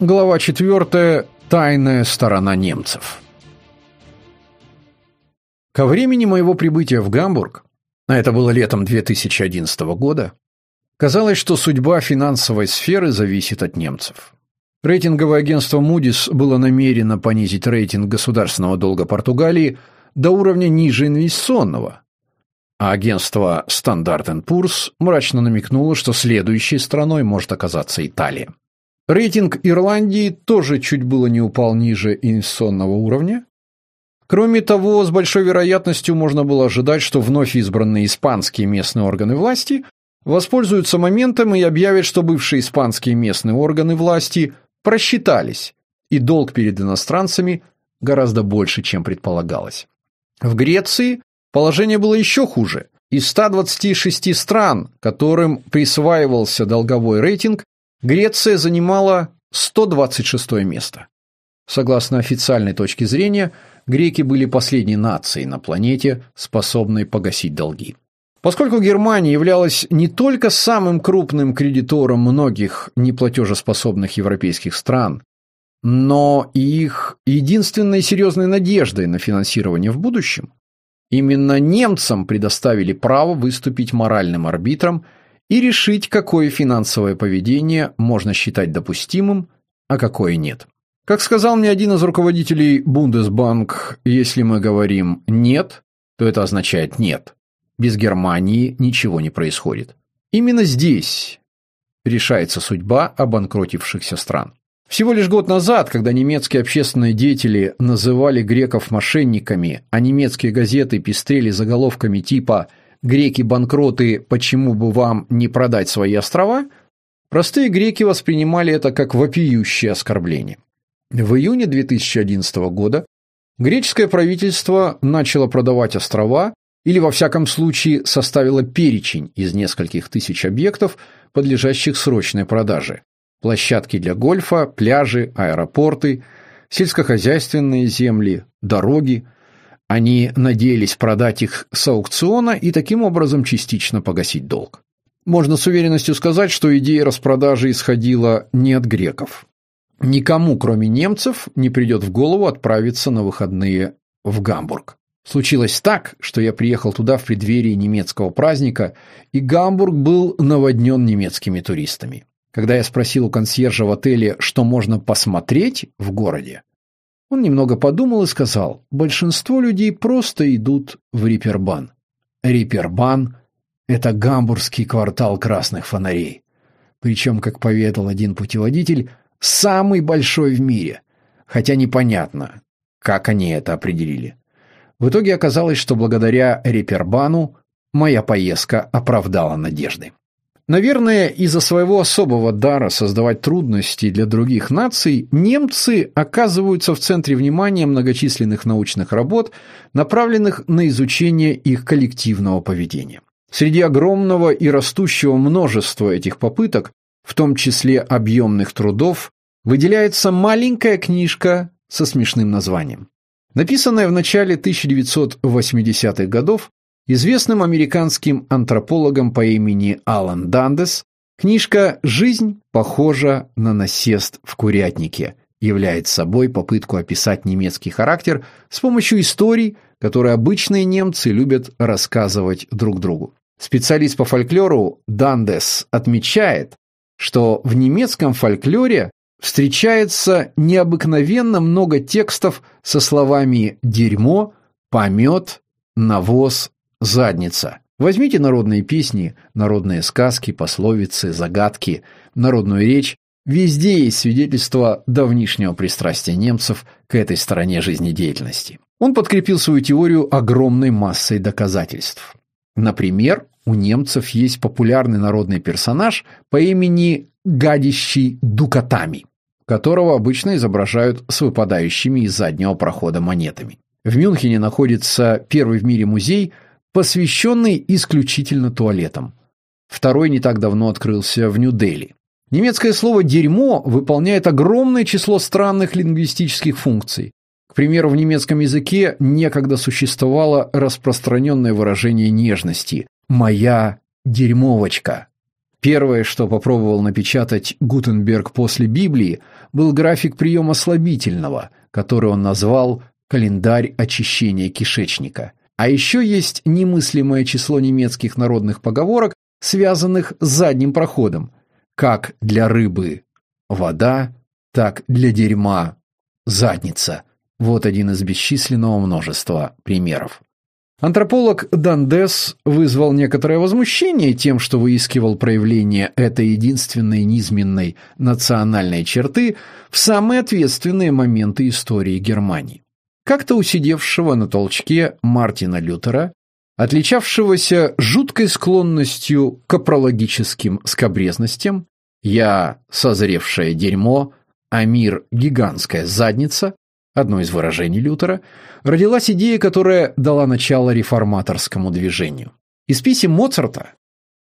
Глава 4. Тайная сторона немцев. Ко времени моего прибытия в Гамбург, а это было летом 2011 года, казалось, что судьба финансовой сферы зависит от немцев. Рейтинговое агентство Moody's было намерено понизить рейтинг государственного долга Португалии до уровня ниже инвестиционного, а агентство Standard Poor's мрачно намекнуло, что следующей страной может оказаться Италия. Рейтинг Ирландии тоже чуть было не упал ниже инвестиционного уровня. Кроме того, с большой вероятностью можно было ожидать, что вновь избранные испанские местные органы власти воспользуются моментом и объявят, что бывшие испанские местные органы власти просчитались, и долг перед иностранцами гораздо больше, чем предполагалось. В Греции положение было еще хуже. Из 126 стран, которым присваивался долговой рейтинг, Греция занимала 126 место. Согласно официальной точке зрения, греки были последней нацией на планете, способной погасить долги. Поскольку Германия являлась не только самым крупным кредитором многих неплатежеспособных европейских стран, но и их единственной серьезной надеждой на финансирование в будущем, именно немцам предоставили право выступить моральным арбитром и решить, какое финансовое поведение можно считать допустимым, а какое нет. Как сказал мне один из руководителей Бундесбанк, если мы говорим «нет», то это означает «нет». Без Германии ничего не происходит. Именно здесь решается судьба обанкротившихся стран. Всего лишь год назад, когда немецкие общественные деятели называли греков мошенниками, а немецкие газеты пестрели заголовками типа «Связь» греки-банкроты, почему бы вам не продать свои острова, простые греки воспринимали это как вопиющее оскорбление. В июне 2011 года греческое правительство начало продавать острова или, во всяком случае, составило перечень из нескольких тысяч объектов, подлежащих срочной продаже. Площадки для гольфа, пляжи, аэропорты, сельскохозяйственные земли, дороги – они надеялись продать их с аукциона и таким образом частично погасить долг. Можно с уверенностью сказать, что идея распродажи исходила не от греков. Никому, кроме немцев, не придет в голову отправиться на выходные в Гамбург. Случилось так, что я приехал туда в преддверии немецкого праздника, и Гамбург был наводнен немецкими туристами. Когда я спросил у консьержа в отеле, что можно посмотреть в городе, он немного подумал и сказал, большинство людей просто идут в Рипербан. Рипербан – это гамбургский квартал красных фонарей. Причем, как поведал один путеводитель, самый большой в мире. Хотя непонятно, как они это определили. В итоге оказалось, что благодаря Рипербану моя поездка оправдала надежды. Наверное, из-за своего особого дара создавать трудности для других наций, немцы оказываются в центре внимания многочисленных научных работ, направленных на изучение их коллективного поведения. Среди огромного и растущего множества этих попыток, в том числе объемных трудов, выделяется маленькая книжка со смешным названием. Написанная в начале 1980-х годов, Известным американским антропологом по имени Алан Дандес книжка «Жизнь похожа на насест в курятнике» является собой попытку описать немецкий характер с помощью историй, которые обычные немцы любят рассказывать друг другу. Специалист по фольклору Дандес отмечает, что в немецком фольклоре встречается необыкновенно много текстов со словами «дерьмо», «помет», «навоз», задница. Возьмите народные песни, народные сказки, пословицы, загадки, народную речь. Везде есть свидетельство давнишнего пристрастия немцев к этой стороне жизнедеятельности. Он подкрепил свою теорию огромной массой доказательств. Например, у немцев есть популярный народный персонаж по имени Гадящий Дукатами, которого обычно изображают с выпадающими из заднего прохода монетами. В Мюнхене находится первый в мире музей – посвященный исключительно туалетам. Второй не так давно открылся в Нью-Дели. Немецкое слово «дерьмо» выполняет огромное число странных лингвистических функций. К примеру, в немецком языке некогда существовало распространенное выражение нежности «моя дерьмовочка». Первое, что попробовал напечатать Гутенберг после Библии, был график приема слабительного, который он назвал «календарь очищения кишечника». А еще есть немыслимое число немецких народных поговорок, связанных с задним проходом. Как для рыбы вода, так для дерьма задница. Вот один из бесчисленного множества примеров. Антрополог Дандес вызвал некоторое возмущение тем, что выискивал проявление этой единственной низменной национальной черты в самые ответственные моменты истории Германии. Как-то усидевшего на толчке Мартина Лютера, отличавшегося жуткой склонностью к апрологическим скобрезностям, «я – созревшее дерьмо», а мир – гигантская задница, одно из выражений Лютера, родилась идея, которая дала начало реформаторскому движению. Из писем Моцарта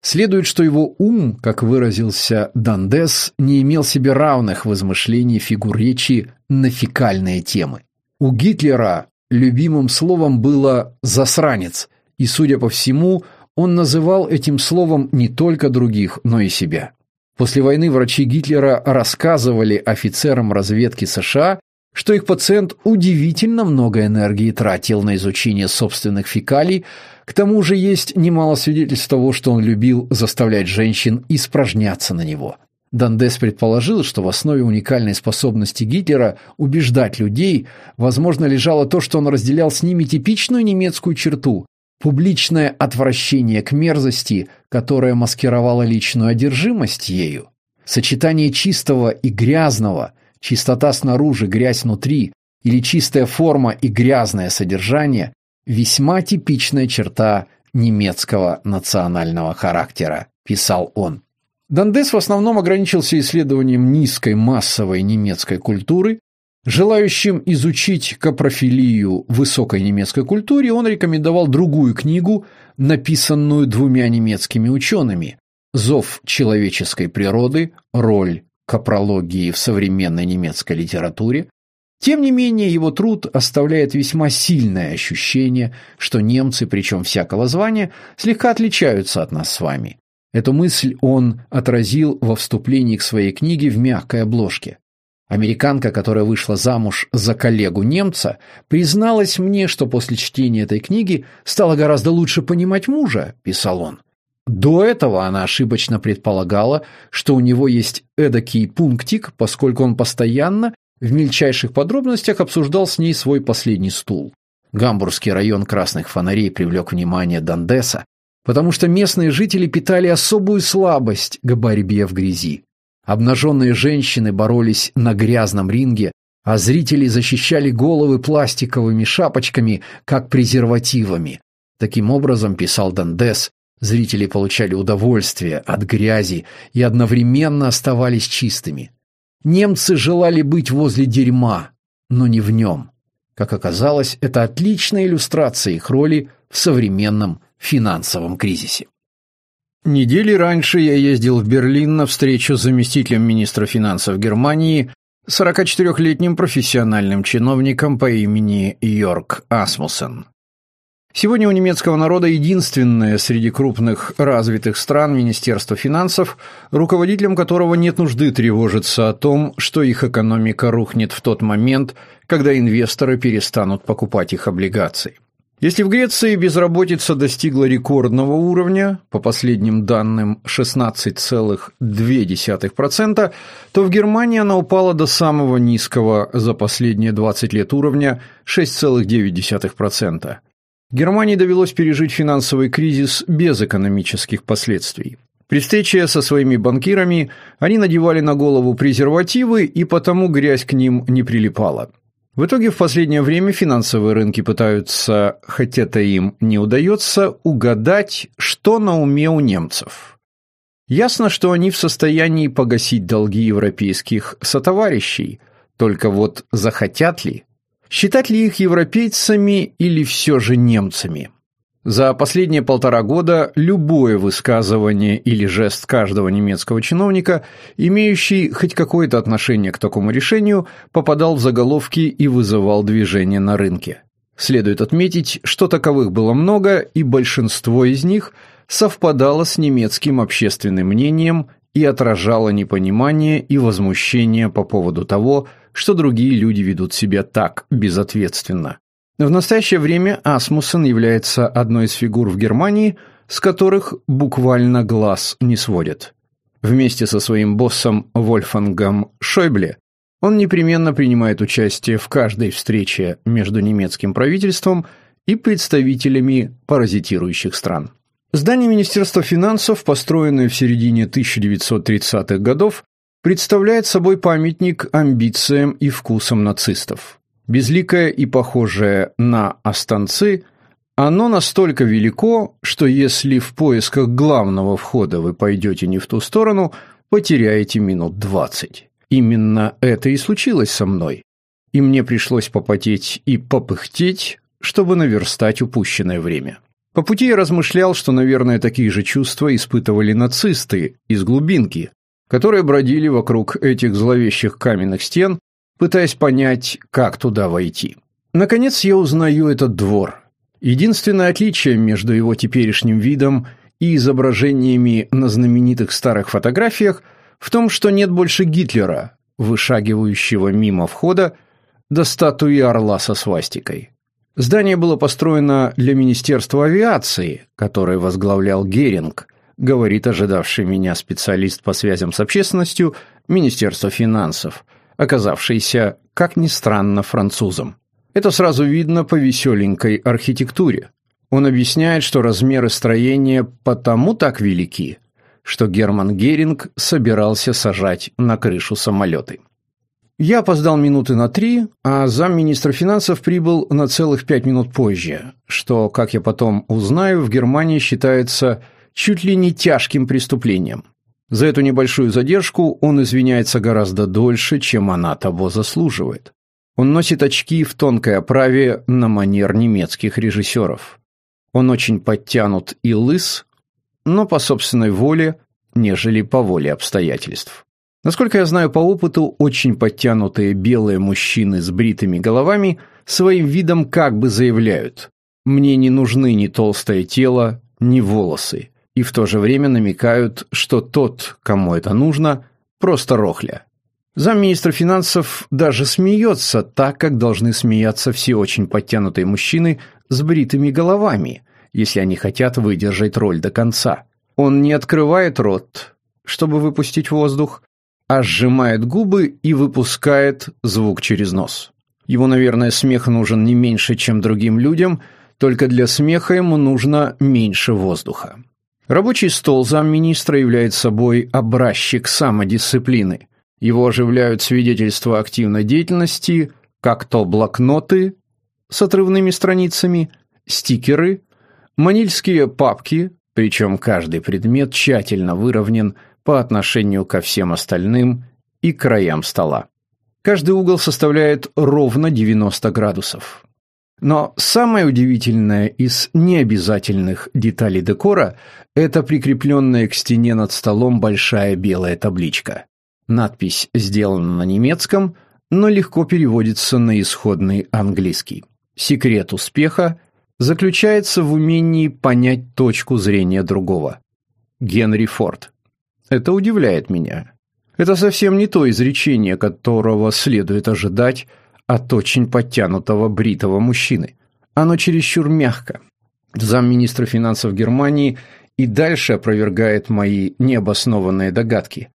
следует, что его ум, как выразился Дандес, не имел себе равных в измышлении фигур речи на фекальные темы. У Гитлера любимым словом было «засранец», и, судя по всему, он называл этим словом не только других, но и себя. После войны врачи Гитлера рассказывали офицерам разведки США, что их пациент удивительно много энергии тратил на изучение собственных фекалий, к тому же есть немало свидетельств того, что он любил заставлять женщин испражняться на него. Дандес предположил, что в основе уникальной способности Гитлера убеждать людей, возможно, лежало то, что он разделял с ними типичную немецкую черту – публичное отвращение к мерзости, которое маскировало личную одержимость ею. Сочетание чистого и грязного – чистота снаружи, грязь внутри, или чистая форма и грязное содержание – весьма типичная черта немецкого национального характера, писал он. Дандес в основном ограничился исследованием низкой массовой немецкой культуры. Желающим изучить капрофилию высокой немецкой культуре он рекомендовал другую книгу, написанную двумя немецкими учеными «Зов человеческой природы. Роль капрологии в современной немецкой литературе, тем не менее его труд оставляет весьма сильное ощущение, что немцы, причем всякого звания, слегка отличаются от нас с вами. Эту мысль он отразил во вступлении к своей книге в мягкой обложке. Американка, которая вышла замуж за коллегу немца, призналась мне, что после чтения этой книги стала гораздо лучше понимать мужа, писал он. До этого она ошибочно предполагала, что у него есть эдакий пунктик, поскольку он постоянно в мельчайших подробностях обсуждал с ней свой последний стул. Гамбургский район красных фонарей привлек внимание Дандеса, потому что местные жители питали особую слабость к борьбе в грязи. Обнаженные женщины боролись на грязном ринге, а зрители защищали головы пластиковыми шапочками, как презервативами. Таким образом, писал Дандес, Зрители получали удовольствие от грязи и одновременно оставались чистыми. Немцы желали быть возле дерьма, но не в нем. Как оказалось, это отличная иллюстрация их роли в современном финансовом кризисе. Недели раньше я ездил в Берлин на встречу с заместителем министра финансов Германии, 44-летним профессиональным чиновником по имени Йорк Асмуссен. Сегодня у немецкого народа единственное среди крупных развитых стран Министерство финансов, руководителям которого нет нужды тревожиться о том, что их экономика рухнет в тот момент, когда инвесторы перестанут покупать их облигации. Если в Греции безработица достигла рекордного уровня, по последним данным 16,2%, то в Германии она упала до самого низкого за последние 20 лет уровня 6,9%. Германии довелось пережить финансовый кризис без экономических последствий. При встрече со своими банкирами они надевали на голову презервативы, и потому грязь к ним не прилипала. В итоге в последнее время финансовые рынки пытаются, хоть это им не удается, угадать, что на уме у немцев. Ясно, что они в состоянии погасить долги европейских сотоварищей, только вот захотят ли – Считать ли их европейцами или все же немцами? За последние полтора года любое высказывание или жест каждого немецкого чиновника, имеющий хоть какое-то отношение к такому решению, попадал в заголовки и вызывал движение на рынке. Следует отметить, что таковых было много, и большинство из них совпадало с немецким общественным мнением и отражало непонимание и возмущение по поводу того, что другие люди ведут себя так безответственно. В настоящее время Асмуссен является одной из фигур в Германии, с которых буквально глаз не сводят. Вместе со своим боссом Вольфангом Шойбле он непременно принимает участие в каждой встрече между немецким правительством и представителями паразитирующих стран. Здание Министерства финансов, построенное в середине 1930-х годов, представляет собой памятник амбициям и вкусам нацистов. Безликое и похожее на останцы, оно настолько велико, что если в поисках главного входа вы пойдете не в ту сторону, потеряете минут двадцать. Именно это и случилось со мной. И мне пришлось попотеть и попыхтеть, чтобы наверстать упущенное время. По пути я размышлял, что, наверное, такие же чувства испытывали нацисты из глубинки, которые бродили вокруг этих зловещих каменных стен, пытаясь понять, как туда войти. Наконец я узнаю этот двор. Единственное отличие между его теперешним видом и изображениями на знаменитых старых фотографиях в том, что нет больше Гитлера, вышагивающего мимо входа, до статуи орла со свастикой. Здание было построено для Министерства авиации, которое возглавлял Геринг, говорит ожидавший меня специалист по связям с общественностью Министерства финансов, оказавшийся, как ни странно, французом. Это сразу видно по веселенькой архитектуре. Он объясняет, что размеры строения потому так велики, что Герман Геринг собирался сажать на крышу самолеты. Я опоздал минуты на три, а замминистра финансов прибыл на целых пять минут позже, что, как я потом узнаю, в Германии считается чуть ли не тяжким преступлением. За эту небольшую задержку он извиняется гораздо дольше, чем она того заслуживает. Он носит очки в тонкой оправе на манер немецких режиссеров. Он очень подтянут и лыс, но по собственной воле, нежели по воле обстоятельств. Насколько я знаю по опыту, очень подтянутые белые мужчины с бритыми головами своим видом как бы заявляют «мне не нужны ни толстое тело, ни волосы», и в то же время намекают, что тот, кому это нужно, просто рохля. Замминистра финансов даже смеется так, как должны смеяться все очень подтянутые мужчины с бритыми головами, если они хотят выдержать роль до конца. Он не открывает рот, чтобы выпустить воздух, а сжимает губы и выпускает звук через нос. Его, наверное, смех нужен не меньше, чем другим людям, только для смеха ему нужно меньше воздуха. Рабочий стол замминистра является собой образчик самодисциплины. Его оживляют свидетельства активной деятельности, как то блокноты с отрывными страницами, стикеры, манильские папки, причем каждый предмет тщательно выровнен по отношению ко всем остальным и краям стола. Каждый угол составляет ровно 90 градусов. Но самое удивительное из необязательных деталей декора – это прикрепленная к стене над столом большая белая табличка. Надпись сделана на немецком, но легко переводится на исходный английский. Секрет успеха заключается в умении понять точку зрения другого. Генри Форд. Это удивляет меня. Это совсем не то изречение, которого следует ожидать от очень подтянутого бритого мужчины. Оно чересчур мягко. Замминистра финансов Германии и дальше опровергает мои необоснованные догадки.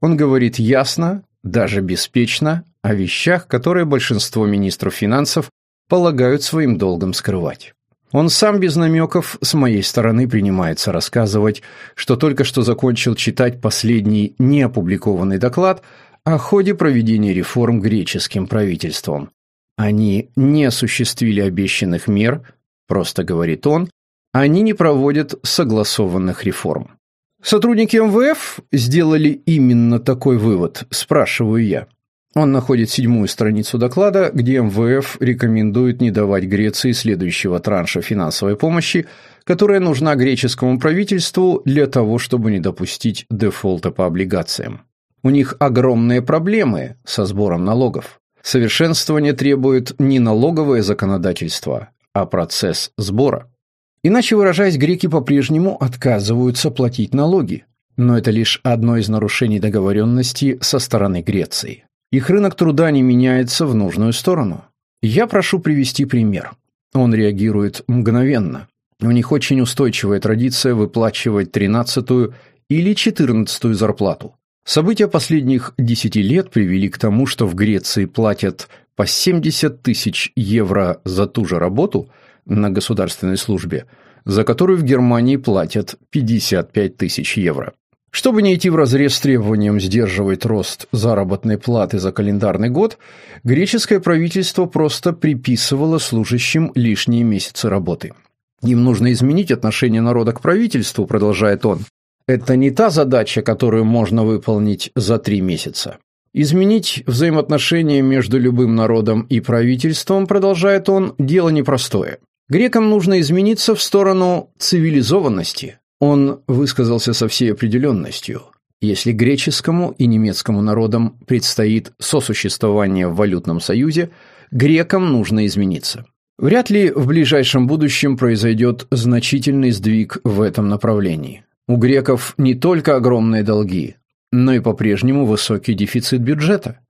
Он говорит ясно, даже беспечно, о вещах, которые большинство министров финансов полагают своим долгом скрывать. Он сам без намеков с моей стороны принимается рассказывать, что только что закончил читать последний неопубликованный доклад о ходе проведения реформ греческим правительством. Они не осуществили обещанных мер, просто говорит он, они не проводят согласованных реформ. Сотрудники МВФ сделали именно такой вывод, спрашиваю я. Он находит седьмую страницу доклада, где МВФ рекомендует не давать Греции следующего транша финансовой помощи, которая нужна греческому правительству для того, чтобы не допустить дефолта по облигациям. У них огромные проблемы со сбором налогов. Совершенствование требует не налоговое законодательство, а процесс сбора. Иначе выражаясь, греки по-прежнему отказываются платить налоги. Но это лишь одно из нарушений договоренности со стороны Греции. Их рынок труда не меняется в нужную сторону. Я прошу привести пример. Он реагирует мгновенно. У них очень устойчивая традиция выплачивать тринадцатую или четырнадцатую зарплату. События последних десяти лет привели к тому, что в Греции платят по 70 тысяч евро за ту же работу на государственной службе, за которую в Германии платят 55 тысяч евро. Чтобы не идти вразрез с требованием сдерживать рост заработной платы за календарный год, греческое правительство просто приписывало служащим лишние месяцы работы. Им нужно изменить отношение народа к правительству, продолжает он. Это не та задача, которую можно выполнить за три месяца. Изменить взаимоотношения между любым народом и правительством, продолжает он, дело непростое. Грекам нужно измениться в сторону цивилизованности. Он высказался со всей определенностью. Если греческому и немецкому народам предстоит сосуществование в валютном союзе, грекам нужно измениться. Вряд ли в ближайшем будущем произойдет значительный сдвиг в этом направлении. У греков не только огромные долги, но и по-прежнему высокий дефицит бюджета.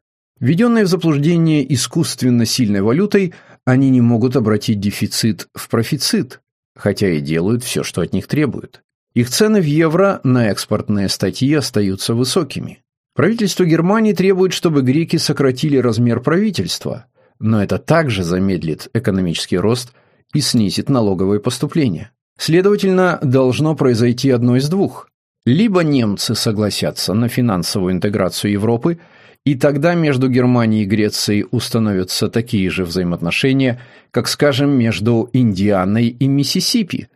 Введенные в заблуждение искусственно сильной валютой, они не могут обратить дефицит в профицит, хотя и делают все, что от них требуют. Их цены в евро на экспортные статьи остаются высокими. Правительство Германии требует, чтобы греки сократили размер правительства, но это также замедлит экономический рост и снизит налоговые поступления. Следовательно, должно произойти одно из двух. Либо немцы согласятся на финансовую интеграцию Европы, и тогда между Германией и Грецией установятся такие же взаимоотношения, как, скажем, между Индианой и Миссисипи,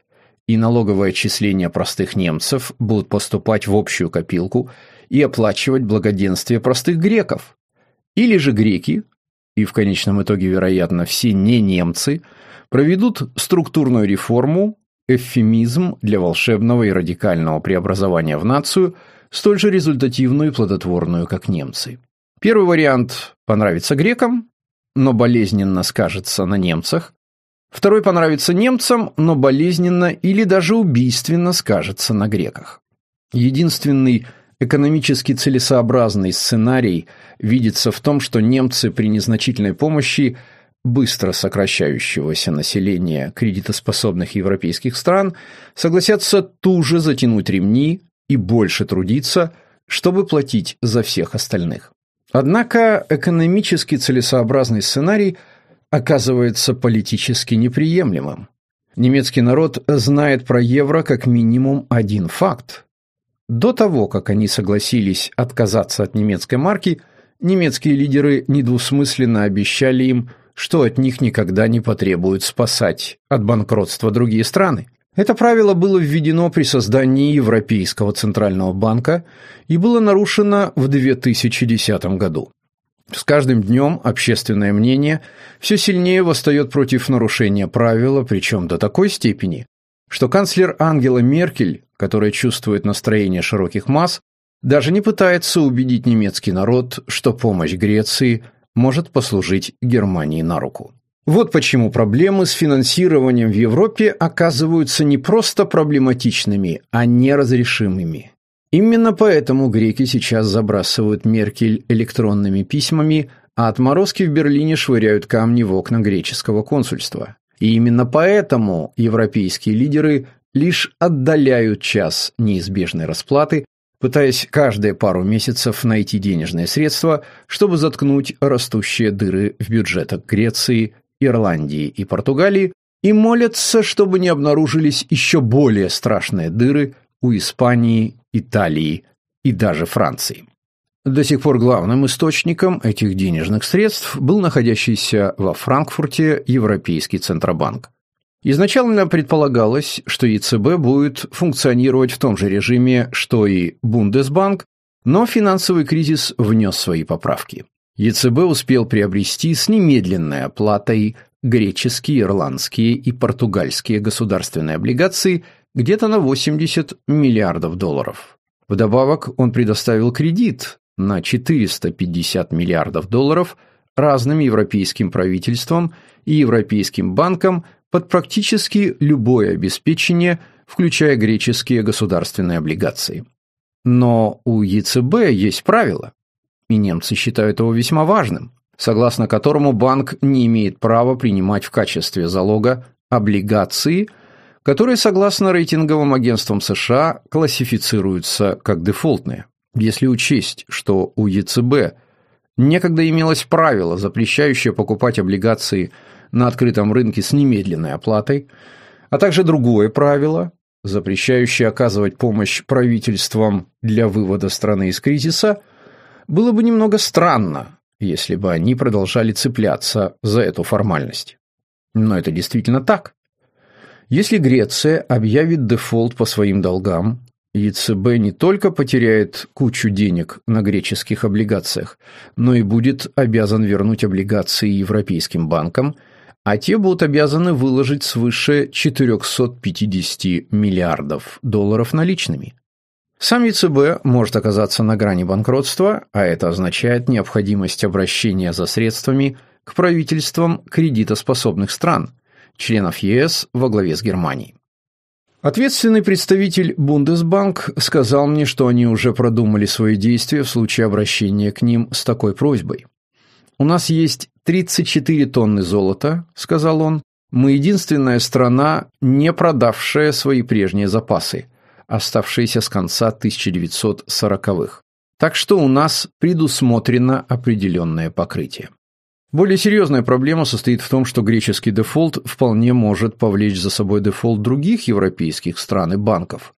и налоговые отчисления простых немцев будут поступать в общую копилку и оплачивать благоденствие простых греков. Или же греки, и в конечном итоге, вероятно, все не немцы, проведут структурную реформу, эвфемизм для волшебного и радикального преобразования в нацию, столь же результативную и плодотворную, как немцы. Первый вариант понравится грекам, но болезненно скажется на немцах. Второй понравится немцам, но болезненно или даже убийственно скажется на греках. Единственный экономически целесообразный сценарий видится в том, что немцы при незначительной помощи быстро сокращающегося населения кредитоспособных европейских стран согласятся туже затянуть ремни и больше трудиться, чтобы платить за всех остальных. Однако экономически целесообразный сценарий оказывается политически неприемлемым. Немецкий народ знает про евро как минимум один факт. До того, как они согласились отказаться от немецкой марки, немецкие лидеры недвусмысленно обещали им – что от них никогда не потребуют спасать от банкротства другие страны. Это правило было введено при создании Европейского Центрального банка и было нарушено в 2010 году. С каждым днем общественное мнение все сильнее восстает против нарушения правила, причем до такой степени, что канцлер Ангела Меркель, которая чувствует настроение широких масс, даже не пытается убедить немецкий народ, что помощь Греции может послужить Германии на руку. Вот почему проблемы с финансированием в Европе оказываются не просто проблематичными, а неразрешимыми. Именно поэтому греки сейчас забрасывают Меркель электронными письмами, а отморозки в Берлине швыряют камни в окна греческого консульства. И именно поэтому европейские лидеры лишь отдаляют час неизбежной расплаты, пытаясь каждые пару месяцев найти денежные средства, чтобы заткнуть растущие дыры в бюджетах Греции, Ирландии и Португалии, и молятся, чтобы не обнаружились еще более страшные дыры у Испании, Италии и даже Франции. До сих пор главным источником этих денежных средств был находящийся во Франкфурте Европейский Центробанк. Изначально предполагалось, что ЕЦБ будет функционировать в том же режиме, что и Бундесбанк, но финансовый кризис внес свои поправки. ЕЦБ успел приобрести с немедленной оплатой греческие, ирландские и португальские государственные облигации где-то на 80 миллиардов долларов. Вдобавок он предоставил кредит на 450 миллиардов долларов разным европейским правительствам и европейским банкам под практически любое обеспечение, включая греческие государственные облигации. Но у ЕЦБ есть правило, и немцы считают его весьма важным, согласно которому банк не имеет права принимать в качестве залога облигации, которые, согласно рейтинговым агентствам США, классифицируются как дефолтные. Если учесть, что у ЕЦБ некогда имелось правило, запрещающее покупать облигации на открытом рынке с немедленной оплатой, а также другое правило, запрещающее оказывать помощь правительствам для вывода страны из кризиса, было бы немного странно, если бы они продолжали цепляться за эту формальность. Но это действительно так. Если Греция объявит дефолт по своим долгам, ЕЦБ не только потеряет кучу денег на греческих облигациях, но и будет обязан вернуть облигации европейским банкам, а те будут обязаны выложить свыше 450 миллиардов долларов наличными. Сам ЕЦБ может оказаться на грани банкротства, а это означает необходимость обращения за средствами к правительствам кредитоспособных стран, членов ЕС во главе с Германией. Ответственный представитель Бундесбанк сказал мне, что они уже продумали свои действия в случае обращения к ним с такой просьбой. «У нас есть 34 тонны золота», — сказал он. «Мы единственная страна, не продавшая свои прежние запасы, оставшиеся с конца 1940-х. Так что у нас предусмотрено определенное покрытие». Более серьезная проблема состоит в том, что греческий дефолт вполне может повлечь за собой дефолт других европейских стран и банков.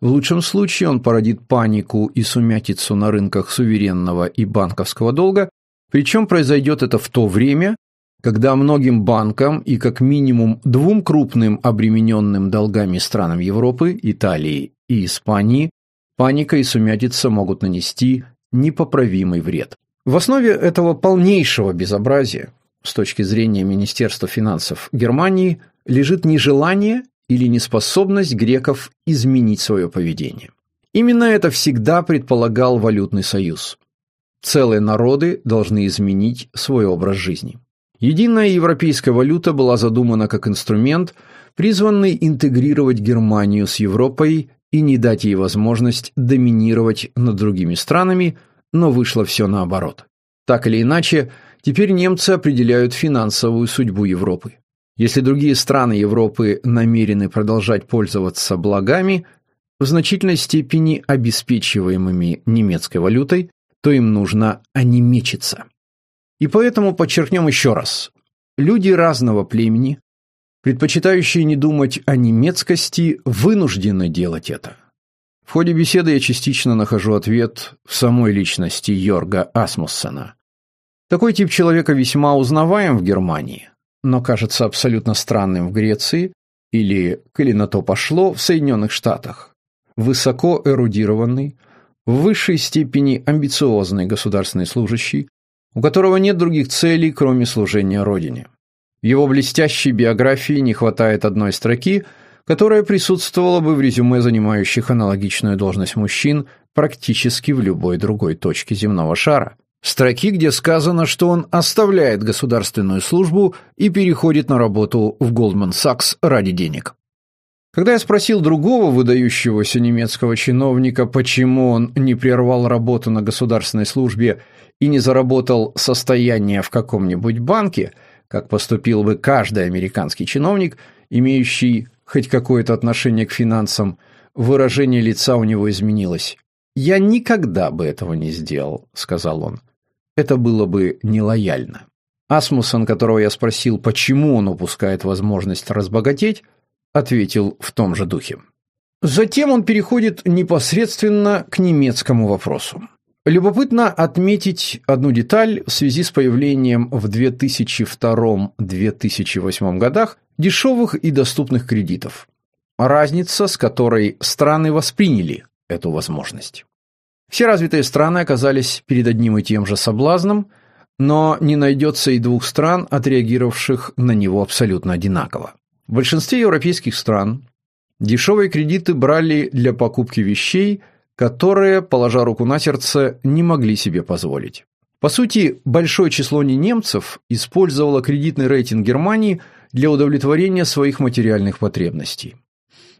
В лучшем случае он породит панику и сумятицу на рынках суверенного и банковского долга, причем произойдет это в то время, когда многим банкам и как минимум двум крупным обремененным долгами странам Европы, Италии и Испании, паника и сумятица могут нанести непоправимый вред. В основе этого полнейшего безобразия, с точки зрения Министерства финансов Германии, лежит нежелание или неспособность греков изменить свое поведение. Именно это всегда предполагал валютный союз. Целые народы должны изменить свой образ жизни. Единая европейская валюта была задумана как инструмент, призванный интегрировать Германию с Европой и не дать ей возможность доминировать над другими странами – но вышло все наоборот. Так или иначе, теперь немцы определяют финансовую судьбу Европы. Если другие страны Европы намерены продолжать пользоваться благами, в значительной степени обеспечиваемыми немецкой валютой, то им нужно онемечиться. И поэтому подчеркнем еще раз. Люди разного племени, предпочитающие не думать о немецкости, вынуждены делать это. В ходе беседы я частично нахожу ответ в самой личности Йорга Асмуссена. Такой тип человека весьма узнаваем в Германии, но кажется абсолютно странным в Греции или, коли на то пошло, в Соединенных Штатах. Высоко эрудированный, в высшей степени амбициозный государственный служащий, у которого нет других целей, кроме служения Родине. В его блестящей биографии не хватает одной строки – которая присутствовала бы в резюме занимающих аналогичную должность мужчин практически в любой другой точке земного шара. Строки, где сказано, что он оставляет государственную службу и переходит на работу в Goldman Sachs ради денег. Когда я спросил другого выдающегося немецкого чиновника, почему он не прервал работу на государственной службе и не заработал состояние в каком-нибудь банке, как поступил бы каждый американский чиновник, имеющий хоть какое-то отношение к финансам, выражение лица у него изменилось. «Я никогда бы этого не сделал», — сказал он. «Это было бы нелояльно». Асмусон, которого я спросил, почему он упускает возможность разбогатеть, ответил в том же духе. Затем он переходит непосредственно к немецкому вопросу. Любопытно отметить одну деталь в связи с появлением в 2002-2008 годах дешевых и доступных кредитов. Разница, с которой страны восприняли эту возможность. Все развитые страны оказались перед одним и тем же соблазном, но не найдется и двух стран, отреагировавших на него абсолютно одинаково. В большинстве европейских стран дешевые кредиты брали для покупки вещей – которые, положа руку на сердце, не могли себе позволить. По сути, большое число не немцев использовало кредитный рейтинг Германии для удовлетворения своих материальных потребностей.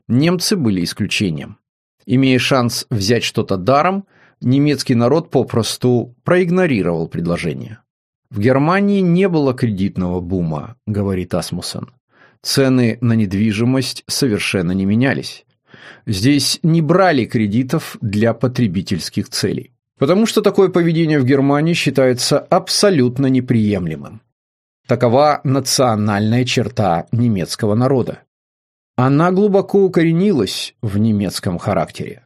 Немцы были исключением. Имея шанс взять что-то даром, немецкий народ попросту проигнорировал предложение. В Германии не было кредитного бума, говорит Асмуссен. Цены на недвижимость совершенно не менялись. Здесь не брали кредитов для потребительских целей. Потому что такое поведение в Германии считается абсолютно неприемлемым. Такова национальная черта немецкого народа. Она глубоко укоренилась в немецком характере.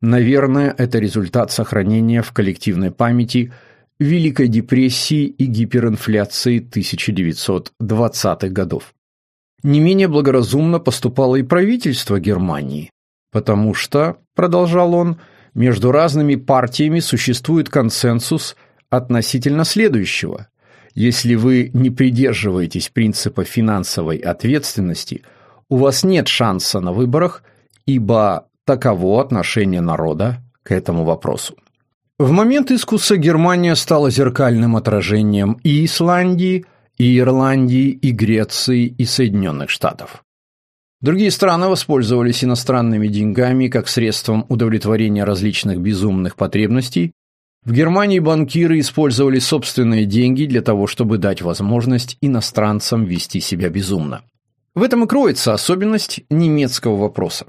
Наверное, это результат сохранения в коллективной памяти Великой депрессии и гиперинфляции 1920-х годов. Не менее благоразумно поступало и правительство Германии, потому что, продолжал он, между разными партиями существует консенсус относительно следующего. Если вы не придерживаетесь принципа финансовой ответственности, у вас нет шанса на выборах, ибо таково отношение народа к этому вопросу. В момент искуса Германия стала зеркальным отражением и Исландии, и Ирландии, и Греции, и Соединенных Штатов. Другие страны воспользовались иностранными деньгами как средством удовлетворения различных безумных потребностей. В Германии банкиры использовали собственные деньги для того, чтобы дать возможность иностранцам вести себя безумно. В этом и кроется особенность немецкого вопроса.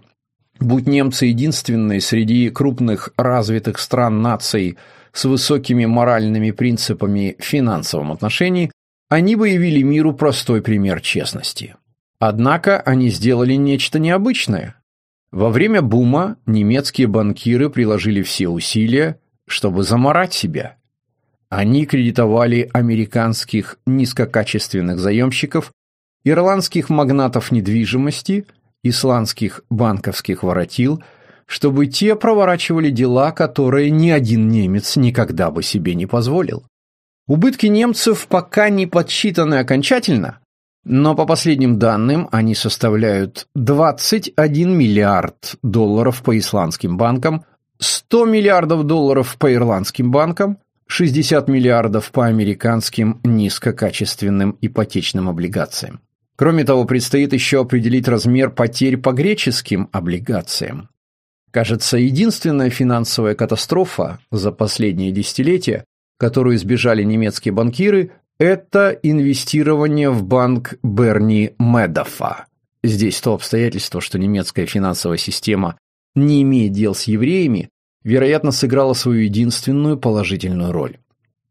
Будь немцы единственной среди крупных развитых стран наций с высокими моральными принципами в финансовом отношении, они бы явили миру простой пример честности. Однако они сделали нечто необычное. Во время бума немецкие банкиры приложили все усилия, чтобы заморать себя. Они кредитовали американских низкокачественных заемщиков, ирландских магнатов недвижимости – исландских банковских воротил, чтобы те проворачивали дела, которые ни один немец никогда бы себе не позволил. Убытки немцев пока не подсчитаны окончательно, но по последним данным они составляют 21 миллиард долларов по исландским банкам, 100 миллиардов долларов по ирландским банкам, 60 миллиардов по американским низкокачественным ипотечным облигациям. Кроме того, предстоит еще определить размер потерь по греческим облигациям. Кажется, единственная финансовая катастрофа за последние десятилетия, которую избежали немецкие банкиры, это инвестирование в банк Берни Медофа. Здесь то обстоятельство, что немецкая финансовая система не имеет дел с евреями, вероятно, сыграло свою единственную положительную роль.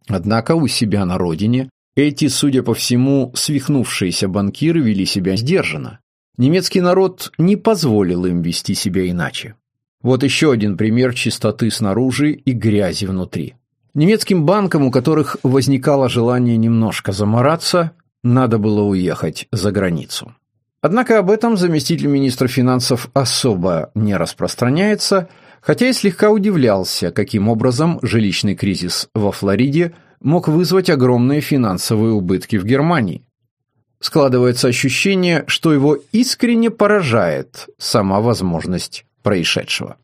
Однако у себя на родине эти, судя по всему, свихнувшиеся банкиры вели себя сдержанно. Немецкий народ не позволил им вести себя иначе. Вот еще один пример чистоты снаружи и грязи внутри. Немецким банкам, у которых возникало желание немножко замораться, надо было уехать за границу. Однако об этом заместитель министра финансов особо не распространяется, хотя и слегка удивлялся, каким образом жилищный кризис во Флориде – мог вызвать огромные финансовые убытки в Германии. Складывается ощущение, что его искренне поражает сама возможность происшедшего.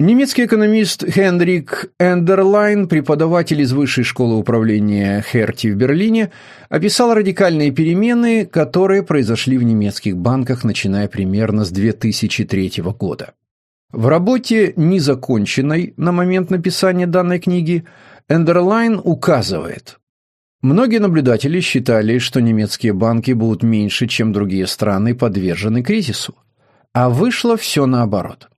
Немецкий экономист Хендрик Эндерлайн, преподаватель из Высшей школы управления Херти в Берлине, описал радикальные перемены, которые произошли в немецких банках, начиная примерно с 2003 года. В работе, незаконченной на момент написания данной книги, Эндерлайн указывает. Многие наблюдатели считали, что немецкие банки будут меньше, чем другие страны, подвержены кризису. А вышло все наоборот.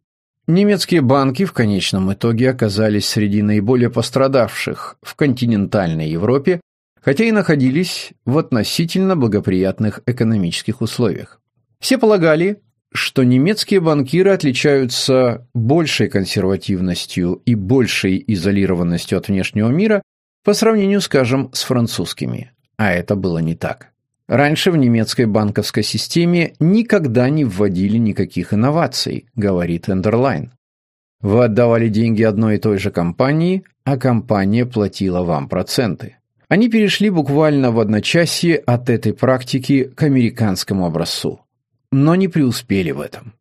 Немецкие банки в конечном итоге оказались среди наиболее пострадавших в континентальной Европе, хотя и находились в относительно благоприятных экономических условиях. Все полагали, что немецкие банкиры отличаются большей консервативностью и большей изолированностью от внешнего мира по сравнению, скажем, с французскими. А это было не так. Раньше в немецкой банковской системе никогда не вводили никаких инноваций, говорит Эндерлайн. Вы отдавали деньги одной и той же компании, а компания платила вам проценты. Они перешли буквально в одночасье от этой практики к американскому образцу но не преуспели в этом.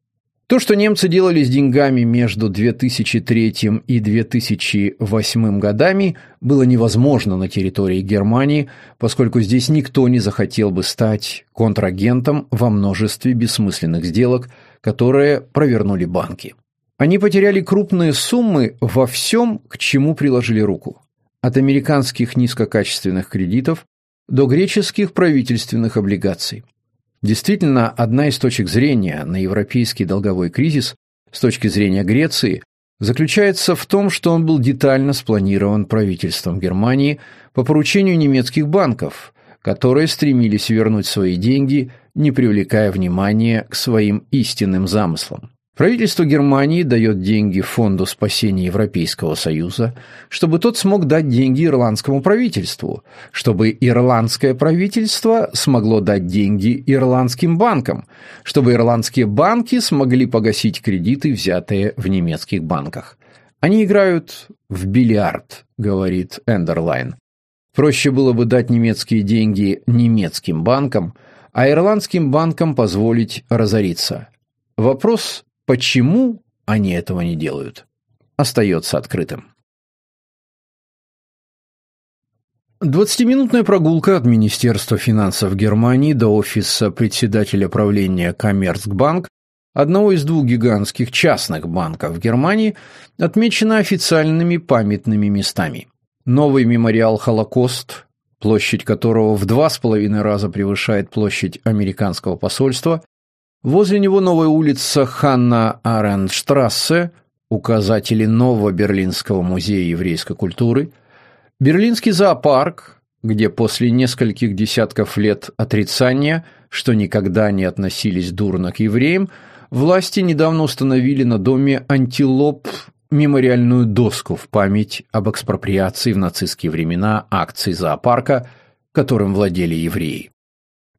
То, что немцы делали с деньгами между 2003 и 2008 годами, было невозможно на территории Германии, поскольку здесь никто не захотел бы стать контрагентом во множестве бессмысленных сделок, которые провернули банки. Они потеряли крупные суммы во всем, к чему приложили руку. От американских низкокачественных кредитов до греческих правительственных облигаций. Действительно, одна из точек зрения на европейский долговой кризис с точки зрения Греции заключается в том, что он был детально спланирован правительством Германии по поручению немецких банков, которые стремились вернуть свои деньги, не привлекая внимания к своим истинным замыслам. Правительство Германии дает деньги Фонду спасения Европейского Союза, чтобы тот смог дать деньги ирландскому правительству, чтобы ирландское правительство смогло дать деньги ирландским банкам, чтобы ирландские банки смогли погасить кредиты, взятые в немецких банках. Они играют в бильярд, говорит Эндерлайн. Проще было бы дать немецкие деньги немецким банкам, а ирландским банкам позволить разориться. Вопрос Почему они этого не делают, остается открытым. Двадцатиминутная прогулка от Министерства финансов Германии до офиса председателя правления Коммерцбанк, одного из двух гигантских частных банков Германии, отмечена официальными памятными местами. Новый мемориал «Холокост», площадь которого в два с половиной раза превышает площадь американского посольства, Возле него новая улица Ханна Арендштрассе, указатели нового Берлинского музея еврейской культуры, Берлинский зоопарк, где после нескольких десятков лет отрицания, что никогда не относились дурно к евреям, власти недавно установили на доме антилоп мемориальную доску в память об экспроприации в нацистские времена акций зоопарка, которым владели евреи.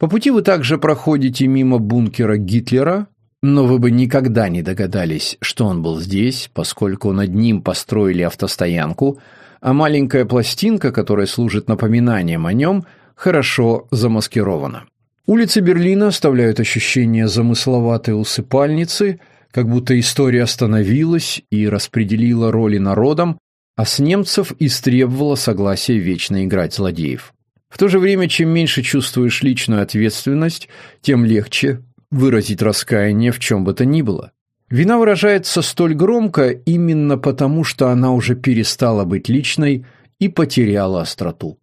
По пути вы также проходите мимо бункера Гитлера, но вы бы никогда не догадались, что он был здесь, поскольку над ним построили автостоянку, а маленькая пластинка, которая служит напоминанием о нем, хорошо замаскирована. Улицы Берлина оставляют ощущение замысловатой усыпальницы, как будто история остановилась и распределила роли народам, а с немцев истребовала согласие вечно играть злодеев. В то же время, чем меньше чувствуешь личную ответственность, тем легче выразить раскаяние в чем бы то ни было. Вина выражается столь громко именно потому, что она уже перестала быть личной и потеряла остроту.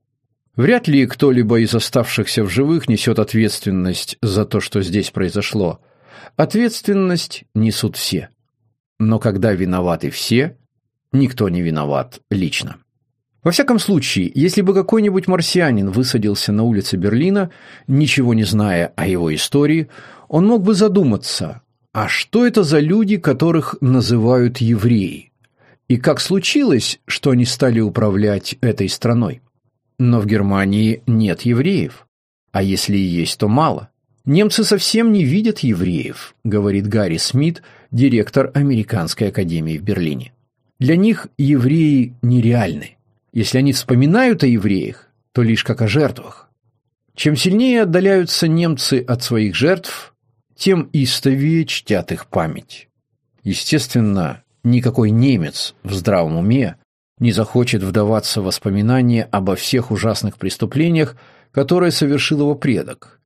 Вряд ли кто-либо из оставшихся в живых несет ответственность за то, что здесь произошло. Ответственность несут все. Но когда виноваты все, никто не виноват лично. Во всяком случае, если бы какой-нибудь марсианин высадился на улице Берлина, ничего не зная о его истории, он мог бы задуматься, а что это за люди, которых называют евреи? И как случилось, что они стали управлять этой страной? Но в Германии нет евреев. А если и есть, то мало. Немцы совсем не видят евреев, говорит Гарри Смит, директор Американской академии в Берлине. Для них евреи нереальны. Если они вспоминают о евреях, то лишь как о жертвах. Чем сильнее отдаляются немцы от своих жертв, тем истовее чтят их память. Естественно, никакой немец в здравом уме не захочет вдаваться в воспоминания обо всех ужасных преступлениях, которые совершил его предок.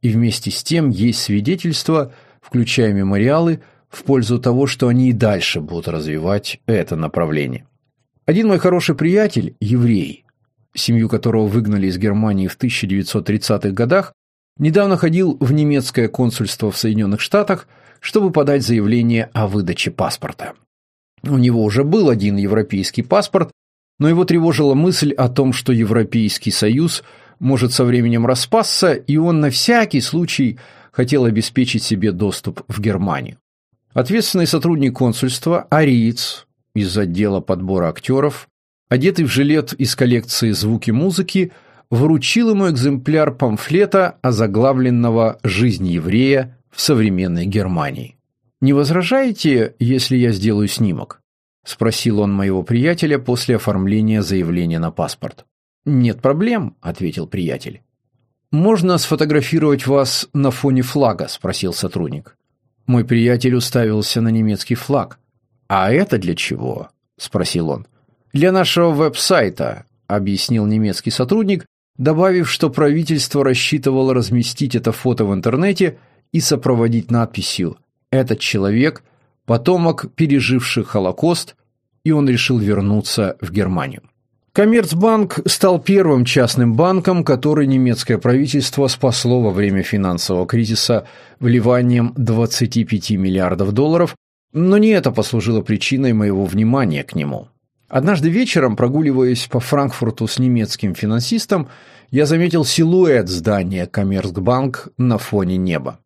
И вместе с тем есть свидетельства, включая мемориалы, в пользу того, что они и дальше будут развивать это направление. Один мой хороший приятель, еврей, семью которого выгнали из Германии в 1930-х годах, недавно ходил в немецкое консульство в Соединенных Штатах, чтобы подать заявление о выдаче паспорта. У него уже был один европейский паспорт, но его тревожила мысль о том, что Европейский Союз может со временем распасться, и он на всякий случай хотел обеспечить себе доступ в Германию. Ответственный сотрудник консульства, ариец, из отдела подбора актеров, одетый в жилет из коллекции «Звуки музыки», вручил ему экземпляр памфлета, озаглавленного «Жизнь еврея в современной Германии». «Не возражаете, если я сделаю снимок?» – спросил он моего приятеля после оформления заявления на паспорт. «Нет проблем», – ответил приятель. «Можно сфотографировать вас на фоне флага?» – спросил сотрудник. Мой приятель уставился на немецкий флаг. «А это для чего?» – спросил он. «Для нашего веб-сайта», – объяснил немецкий сотрудник, добавив, что правительство рассчитывало разместить это фото в интернете и сопроводить надписью «Этот человек – потомок переживших Холокост, и он решил вернуться в Германию». Коммерцбанк стал первым частным банком, который немецкое правительство спасло во время финансового кризиса вливанием 25 миллиардов долларов, но не это послужило причиной моего внимания к нему. Однажды вечером, прогуливаясь по Франкфурту с немецким финансистом, я заметил силуэт здания Коммерцбанк на фоне неба.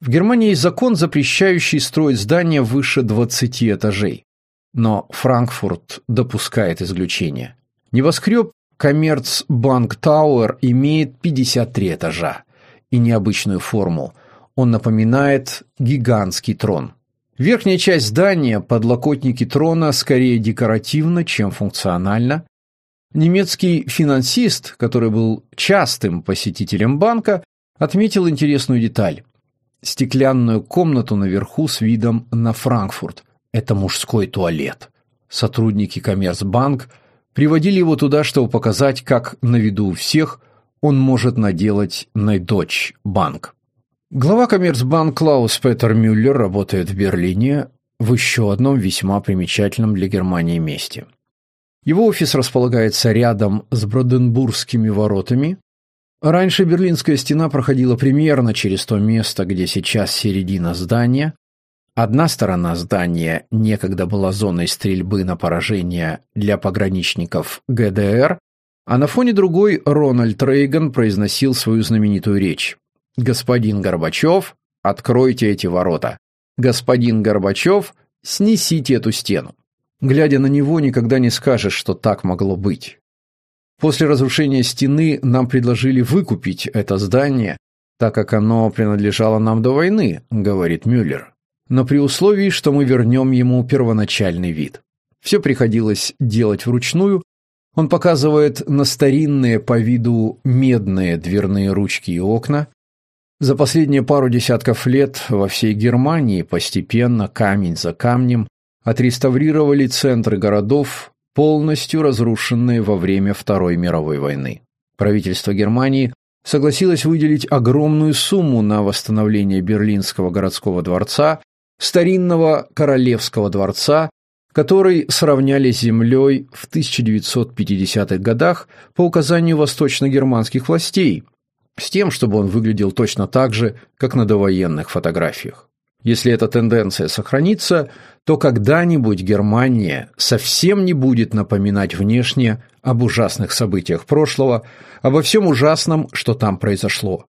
В Германии есть закон, запрещающий строить здания выше 20 этажей. Но Франкфурт допускает исключение. Небоскреб Коммерцбанк Тауэр имеет 53 этажа и необычную форму. Он напоминает гигантский трон. Верхняя часть здания, подлокотники трона, скорее декоративна, чем функциональна. Немецкий финансист, который был частым посетителем банка, отметил интересную деталь. Стеклянную комнату наверху с видом на Франкфурт. Это мужской туалет. Сотрудники Коммерцбанк Приводили его туда, чтобы показать, как на виду у всех он может наделать на дочь банк. Глава Коммерцбанк Клаус Петер Мюллер работает в Берлине в еще одном весьма примечательном для Германии месте. Его офис располагается рядом с Броденбургскими воротами. Раньше Берлинская стена проходила примерно через то место, где сейчас середина здания, Одна сторона здания некогда была зоной стрельбы на поражение для пограничников ГДР, а на фоне другой Рональд Рейган произносил свою знаменитую речь. «Господин Горбачев, откройте эти ворота. Господин Горбачев, снесите эту стену». Глядя на него, никогда не скажешь, что так могло быть. После разрушения стены нам предложили выкупить это здание, так как оно принадлежало нам до войны, говорит Мюллер но при условии, что мы вернем ему первоначальный вид. Все приходилось делать вручную. Он показывает на старинные по виду медные дверные ручки и окна. За последние пару десятков лет во всей Германии постепенно, камень за камнем, отреставрировали центры городов, полностью разрушенные во время Второй мировой войны. Правительство Германии согласилось выделить огромную сумму на восстановление Берлинского городского дворца старинного королевского дворца, который сравняли с землей в 1950-х годах по указанию восточно-германских властей, с тем, чтобы он выглядел точно так же, как на довоенных фотографиях. Если эта тенденция сохранится, то когда-нибудь Германия совсем не будет напоминать внешне об ужасных событиях прошлого, обо всем ужасном, что там произошло.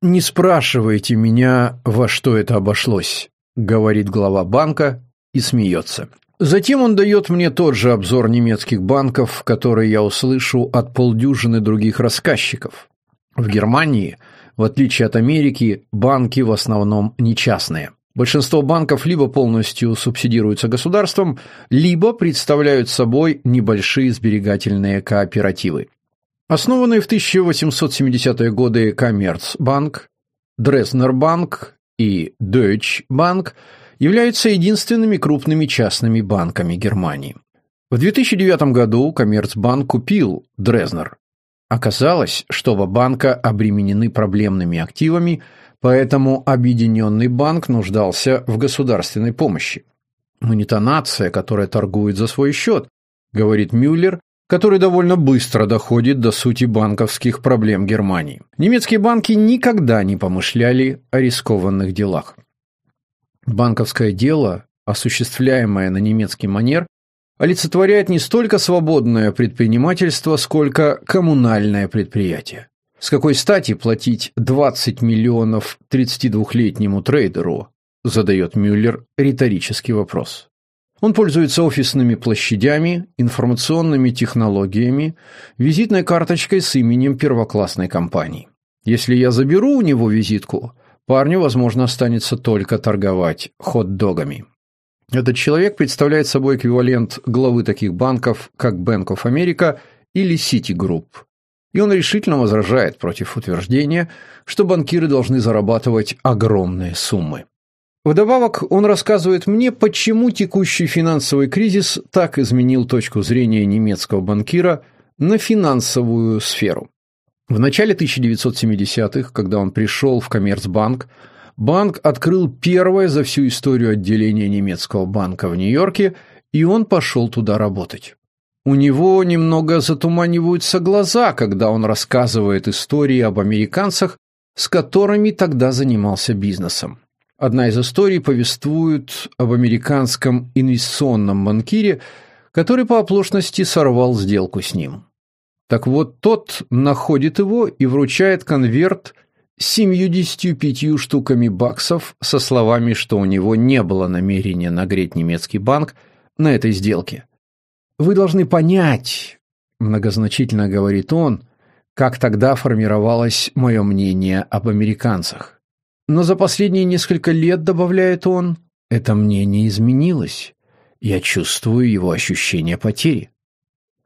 Не спрашивайте меня, во что это обошлось. — говорит глава банка и смеется. Затем он дает мне тот же обзор немецких банков, который я услышу от полдюжины других рассказчиков. В Германии, в отличие от Америки, банки в основном не частные. Большинство банков либо полностью субсидируются государством, либо представляют собой небольшие сберегательные кооперативы. Основанные в 1870-е годы Коммерцбанк, Дрезнербанк и Deutsche Bank являются единственными крупными частными банками Германии. В 2009 году Коммерцбанк купил Дрезнер. Оказалось, что оба банка обременены проблемными активами, поэтому объединенный банк нуждался в государственной помощи. «Мы нация, которая торгует за свой счет», говорит Мюллер, который довольно быстро доходит до сути банковских проблем Германии. Немецкие банки никогда не помышляли о рискованных делах. Банковское дело, осуществляемое на немецкий манер, олицетворяет не столько свободное предпринимательство, сколько коммунальное предприятие. С какой стати платить 20 миллионов 32-летнему трейдеру, задает Мюллер риторический вопрос. Он пользуется офисными площадями, информационными технологиями, визитной карточкой с именем первоклассной компании. Если я заберу у него визитку, парню, возможно, останется только торговать хот-догами. Этот человек представляет собой эквивалент главы таких банков, как Bank of America или Citigroup. И он решительно возражает против утверждения, что банкиры должны зарабатывать огромные суммы. Вдобавок, он рассказывает мне, почему текущий финансовый кризис так изменил точку зрения немецкого банкира на финансовую сферу. В начале 1970-х, когда он пришел в Коммерцбанк, банк открыл первое за всю историю отделение немецкого банка в Нью-Йорке, и он пошел туда работать. У него немного затуманиваются глаза, когда он рассказывает истории об американцах, с которыми тогда занимался бизнесом. Одна из историй повествует об американском инвестиционном банкире, который по оплошности сорвал сделку с ним. Так вот, тот находит его и вручает конверт с 75 штуками баксов со словами, что у него не было намерения нагреть немецкий банк на этой сделке. «Вы должны понять», – многозначительно говорит он, – «как тогда формировалось мое мнение об американцах. Но за последние несколько лет, добавляет он, это мнение изменилось. Я чувствую его ощущение потери.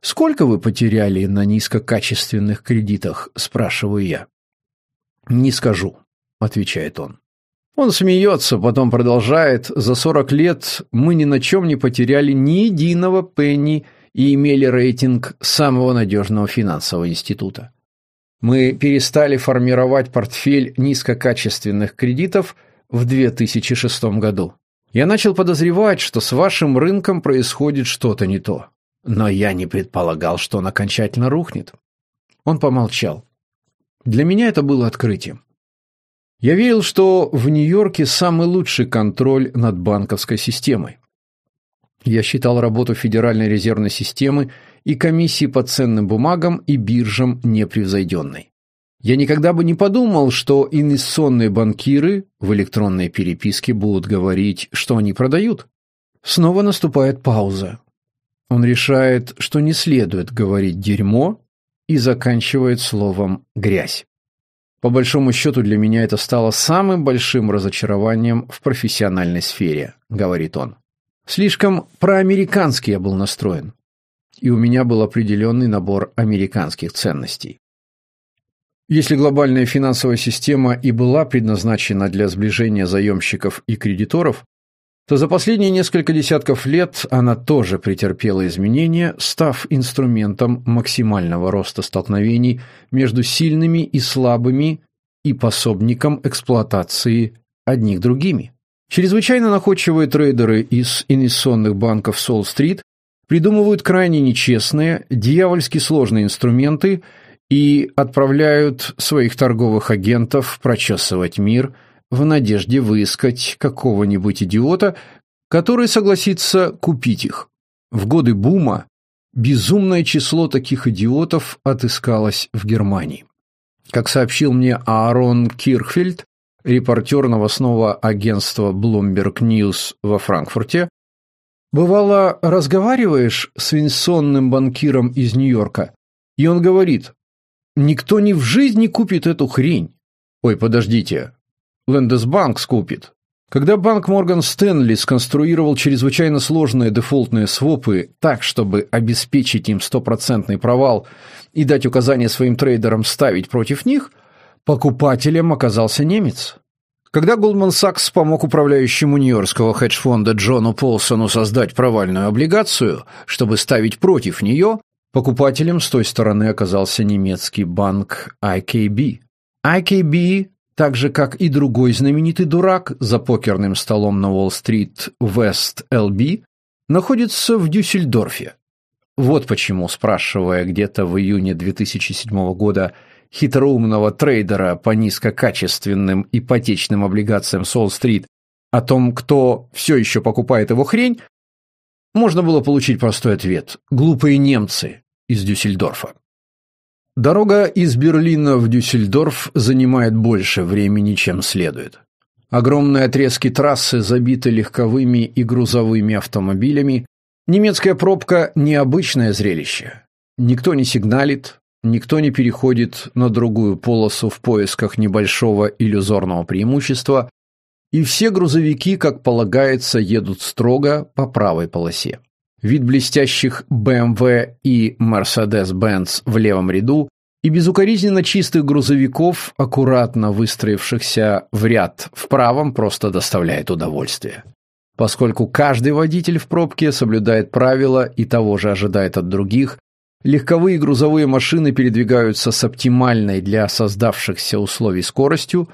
«Сколько вы потеряли на низкокачественных кредитах?» – спрашиваю я. «Не скажу», – отвечает он. Он смеется, потом продолжает. «За сорок лет мы ни на чем не потеряли ни единого пенни и имели рейтинг самого надежного финансового института. Мы перестали формировать портфель низкокачественных кредитов в 2006 году. Я начал подозревать, что с вашим рынком происходит что-то не то. Но я не предполагал, что он окончательно рухнет. Он помолчал. Для меня это было открытием. Я верил, что в Нью-Йорке самый лучший контроль над банковской системой. Я считал работу Федеральной резервной системы и комиссии по ценным бумагам и биржам непревзойденной. Я никогда бы не подумал, что инвестиционные банкиры в электронной переписке будут говорить, что они продают. Снова наступает пауза. Он решает, что не следует говорить «дерьмо» и заканчивает словом «грязь». По большому счету для меня это стало самым большим разочарованием в профессиональной сфере, говорит он. Слишком проамерикански я был настроен. И у меня был определенный набор американских ценностей. Если глобальная финансовая система и была предназначена для сближения заемщиков и кредиторов, то за последние несколько десятков лет она тоже претерпела изменения, став инструментом максимального роста столкновений между сильными и слабыми и пособником эксплуатации одних другими. Чрезвычайно находчивые трейдеры из инвестиционных банков Солл-стрит придумывают крайне нечестные, дьявольски сложные инструменты и отправляют своих торговых агентов прочесывать мир – в надежде выискать какого-нибудь идиота, который согласится купить их. В годы бума безумное число таких идиотов отыскалось в Германии. Как сообщил мне Аарон Кирхфельд, репортер новостного агентства Bloomberg News во Франкфурте, бывало, разговариваешь с инвестиционным банкиром из Нью-Йорка, и он говорит, никто ни в жизни купит эту хрень. Ой, подождите, Лендесбанк скупит. Когда банк Морган Стэнли сконструировал чрезвычайно сложные дефолтные свопы так, чтобы обеспечить им стопроцентный провал и дать указание своим трейдерам ставить против них, покупателем оказался немец. Когда Goldman Sachs помог управляющему Нью-Йоркского хедж-фонда Джону Полсону создать провальную облигацию, чтобы ставить против нее, покупателем с той стороны оказался немецкий банк IKB. IKB так же, как и другой знаменитый дурак за покерным столом на Уолл-стрит Вест ЛБ, находится в Дюссельдорфе. Вот почему, спрашивая где-то в июне 2007 года хитроумного трейдера по низкокачественным ипотечным облигациям Солл-стрит о том, кто все еще покупает его хрень, можно было получить простой ответ – глупые немцы из Дюссельдорфа. Дорога из Берлина в Дюссельдорф занимает больше времени, чем следует. Огромные отрезки трассы забиты легковыми и грузовыми автомобилями. Немецкая пробка – необычное зрелище. Никто не сигналит, никто не переходит на другую полосу в поисках небольшого иллюзорного преимущества, и все грузовики, как полагается, едут строго по правой полосе. Вид блестящих BMW и Mercedes-Benz в левом ряду и безукоризненно чистых грузовиков, аккуратно выстроившихся в ряд в правом, просто доставляет удовольствие. Поскольку каждый водитель в пробке соблюдает правила и того же ожидает от других, легковые и грузовые машины передвигаются с оптимальной для создавшихся условий скоростью,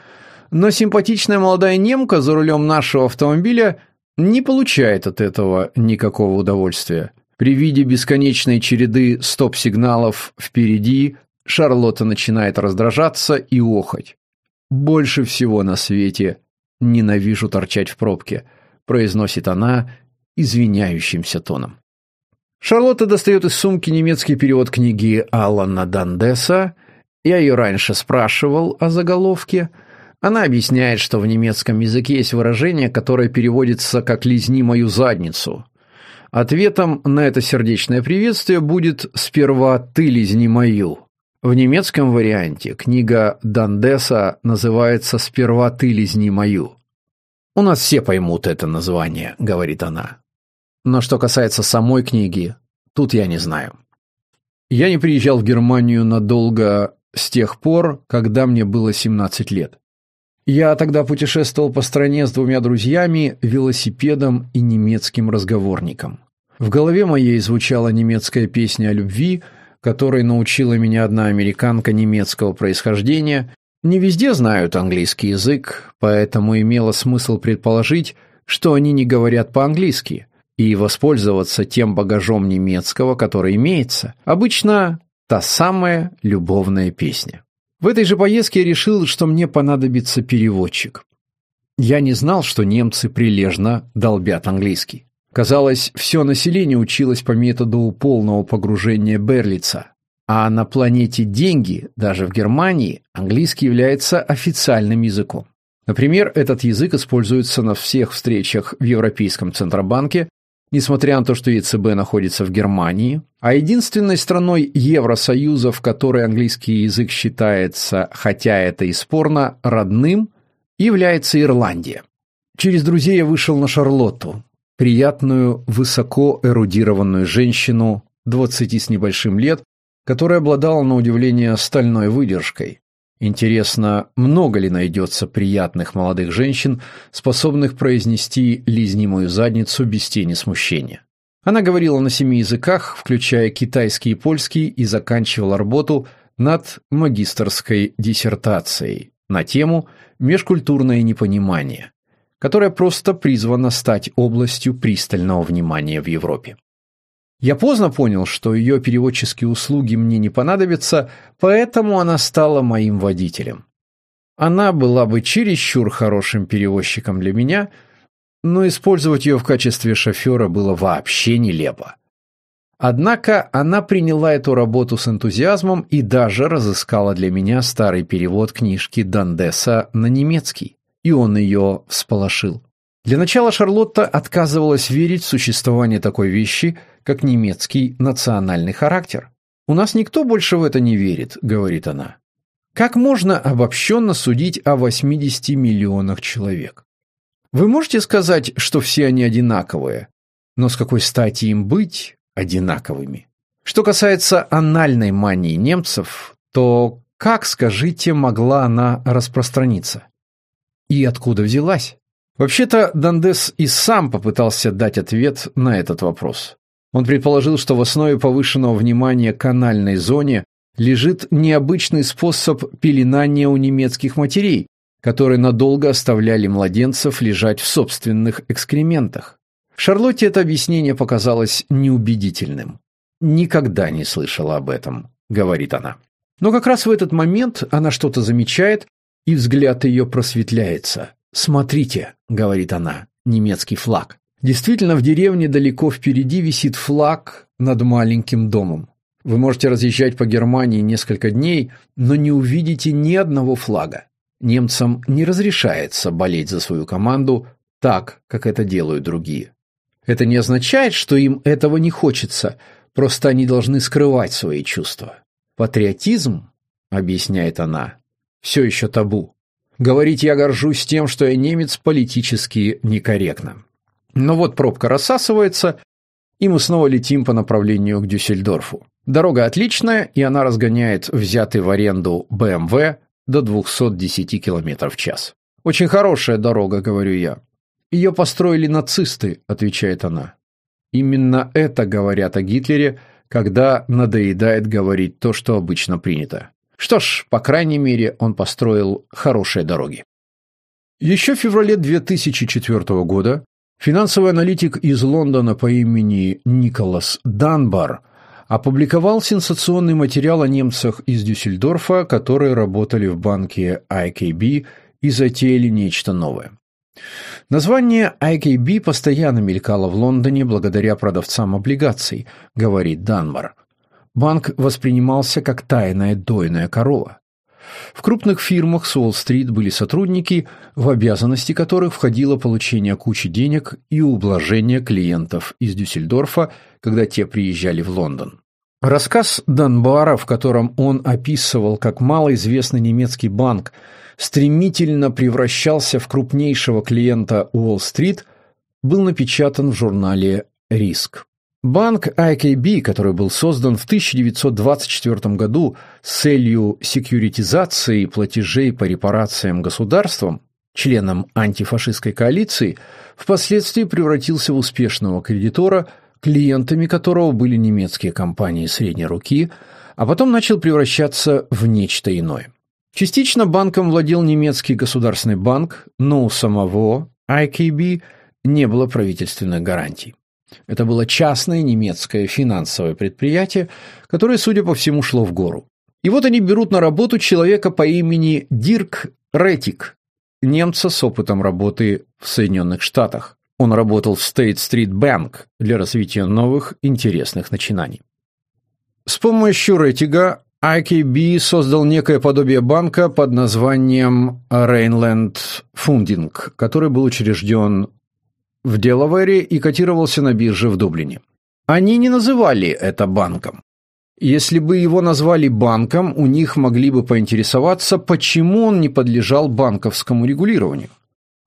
но симпатичная молодая немка за рулем нашего автомобиля не получает от этого никакого удовольствия. При виде бесконечной череды стоп-сигналов впереди Шарлотта начинает раздражаться и охоть. «Больше всего на свете ненавижу торчать в пробке», – произносит она извиняющимся тоном. Шарлотта достает из сумки немецкий перевод книги Алана Дандеса. Я ее раньше спрашивал о заголовке. Она объясняет, что в немецком языке есть выражение, которое переводится как «лизни мою задницу». Ответом на это сердечное приветствие будет «сперва ты лизни мою». В немецком варианте книга Дандеса называется «Сперва ты лизни мою». «У нас все поймут это название», — говорит она. Но что касается самой книги, тут я не знаю. Я не приезжал в Германию надолго с тех пор, когда мне было 17 лет. Я тогда путешествовал по стране с двумя друзьями, велосипедом и немецким разговорником. В голове моей звучала немецкая песня о любви — которой научила меня одна американка немецкого происхождения, не везде знают английский язык, поэтому имело смысл предположить, что они не говорят по-английски, и воспользоваться тем багажом немецкого, который имеется, обычно та самая любовная песня. В этой же поездке я решил, что мне понадобится переводчик. Я не знал, что немцы прилежно долбят английский. Казалось, все население училось по методу полного погружения Берлица. А на планете деньги, даже в Германии, английский является официальным языком. Например, этот язык используется на всех встречах в Европейском Центробанке, несмотря на то, что ЕЦБ находится в Германии, а единственной страной Евросоюза, в которой английский язык считается, хотя это и спорно, родным, является Ирландия. Через друзей я вышел на Шарлотту приятную, высоко эрудированную женщину, двадцати с небольшим лет, которая обладала на удивление стальной выдержкой. Интересно, много ли найдется приятных молодых женщин, способных произнести «лизни мою задницу» без тени смущения. Она говорила на семи языках, включая китайский и польский, и заканчивала работу над магистрской диссертацией на тему «Межкультурное непонимание», которая просто призвана стать областью пристального внимания в Европе. Я поздно понял, что ее переводческие услуги мне не понадобятся, поэтому она стала моим водителем. Она была бы чересчур хорошим перевозчиком для меня, но использовать ее в качестве шофера было вообще нелепо. Однако она приняла эту работу с энтузиазмом и даже разыскала для меня старый перевод книжки Дандеса на немецкий и он ее всполошил. Для начала Шарлотта отказывалась верить в существование такой вещи, как немецкий национальный характер. «У нас никто больше в это не верит», — говорит она. Как можно обобщенно судить о 80 миллионах человек? Вы можете сказать, что все они одинаковые, но с какой стати им быть одинаковыми? Что касается анальной мании немцев, то как, скажите, могла она распространиться? и откуда взялась? Вообще-то Дандес и сам попытался дать ответ на этот вопрос. Он предположил, что в основе повышенного внимания к анальной зоне лежит необычный способ пеленания у немецких матерей, которые надолго оставляли младенцев лежать в собственных экскрементах. Шарлотте это объяснение показалось неубедительным. «Никогда не слышала об этом», — говорит она. Но как раз в этот момент она что-то замечает и взгляд ее просветляется. «Смотрите», — говорит она, — «немецкий флаг». Действительно, в деревне далеко впереди висит флаг над маленьким домом. Вы можете разъезжать по Германии несколько дней, но не увидите ни одного флага. Немцам не разрешается болеть за свою команду так, как это делают другие. Это не означает, что им этого не хочется, просто они должны скрывать свои чувства. Патриотизм, объясняет она, все еще табу. Говорить «я горжусь тем, что я немец» политически некорректно. Но вот пробка рассасывается, И мы снова летим по направлению к Дюссельдорфу. Дорога отличная, и она разгоняет взятый в аренду БМВ до 210 км в час. «Очень хорошая дорога», — говорю я. «Ее построили нацисты», — отвечает она. Именно это говорят о Гитлере, когда надоедает говорить то, что обычно принято. Что ж, по крайней мере, он построил хорошие дороги. Еще в феврале 2004 года финансовый аналитик из Лондона по имени Николас Данбар опубликовал сенсационный материал о немцах из Дюссельдорфа, которые работали в банке IKB и затеяли нечто новое. Название IKB постоянно мелькало в Лондоне благодаря продавцам облигаций, говорит Данбар. Банк воспринимался как тайная дойная корова. В крупных фирмах с Уолл-стрит были сотрудники, в обязанности которых входило получение кучи денег и ублажение клиентов из Дюссельдорфа, когда те приезжали в Лондон. Рассказ Данбара, в котором он описывал, как малоизвестный немецкий банк стремительно превращался в крупнейшего клиента Уолл-стрит, был напечатан в журнале «Риск». Банк IKB, который был создан в 1924 году с целью секьюритизации платежей по репарациям государствам, членом антифашистской коалиции, впоследствии превратился в успешного кредитора, клиентами которого были немецкие компании средней руки, а потом начал превращаться в нечто иное. Частично банком владел немецкий государственный банк, но у самого IKB не было правительственных гарантий. Это было частное немецкое финансовое предприятие, которое, судя по всему, шло в гору. И вот они берут на работу человека по имени Дирк Ретик, немца с опытом работы в Соединенных Штатах. Он работал в State Street Bank для развития новых интересных начинаний. С помощью Ретига IKB создал некое подобие банка под названием Rhineland Funding, который был учрежден в Делавере и котировался на бирже в Дублине. Они не называли это банком. Если бы его назвали банком, у них могли бы поинтересоваться, почему он не подлежал банковскому регулированию.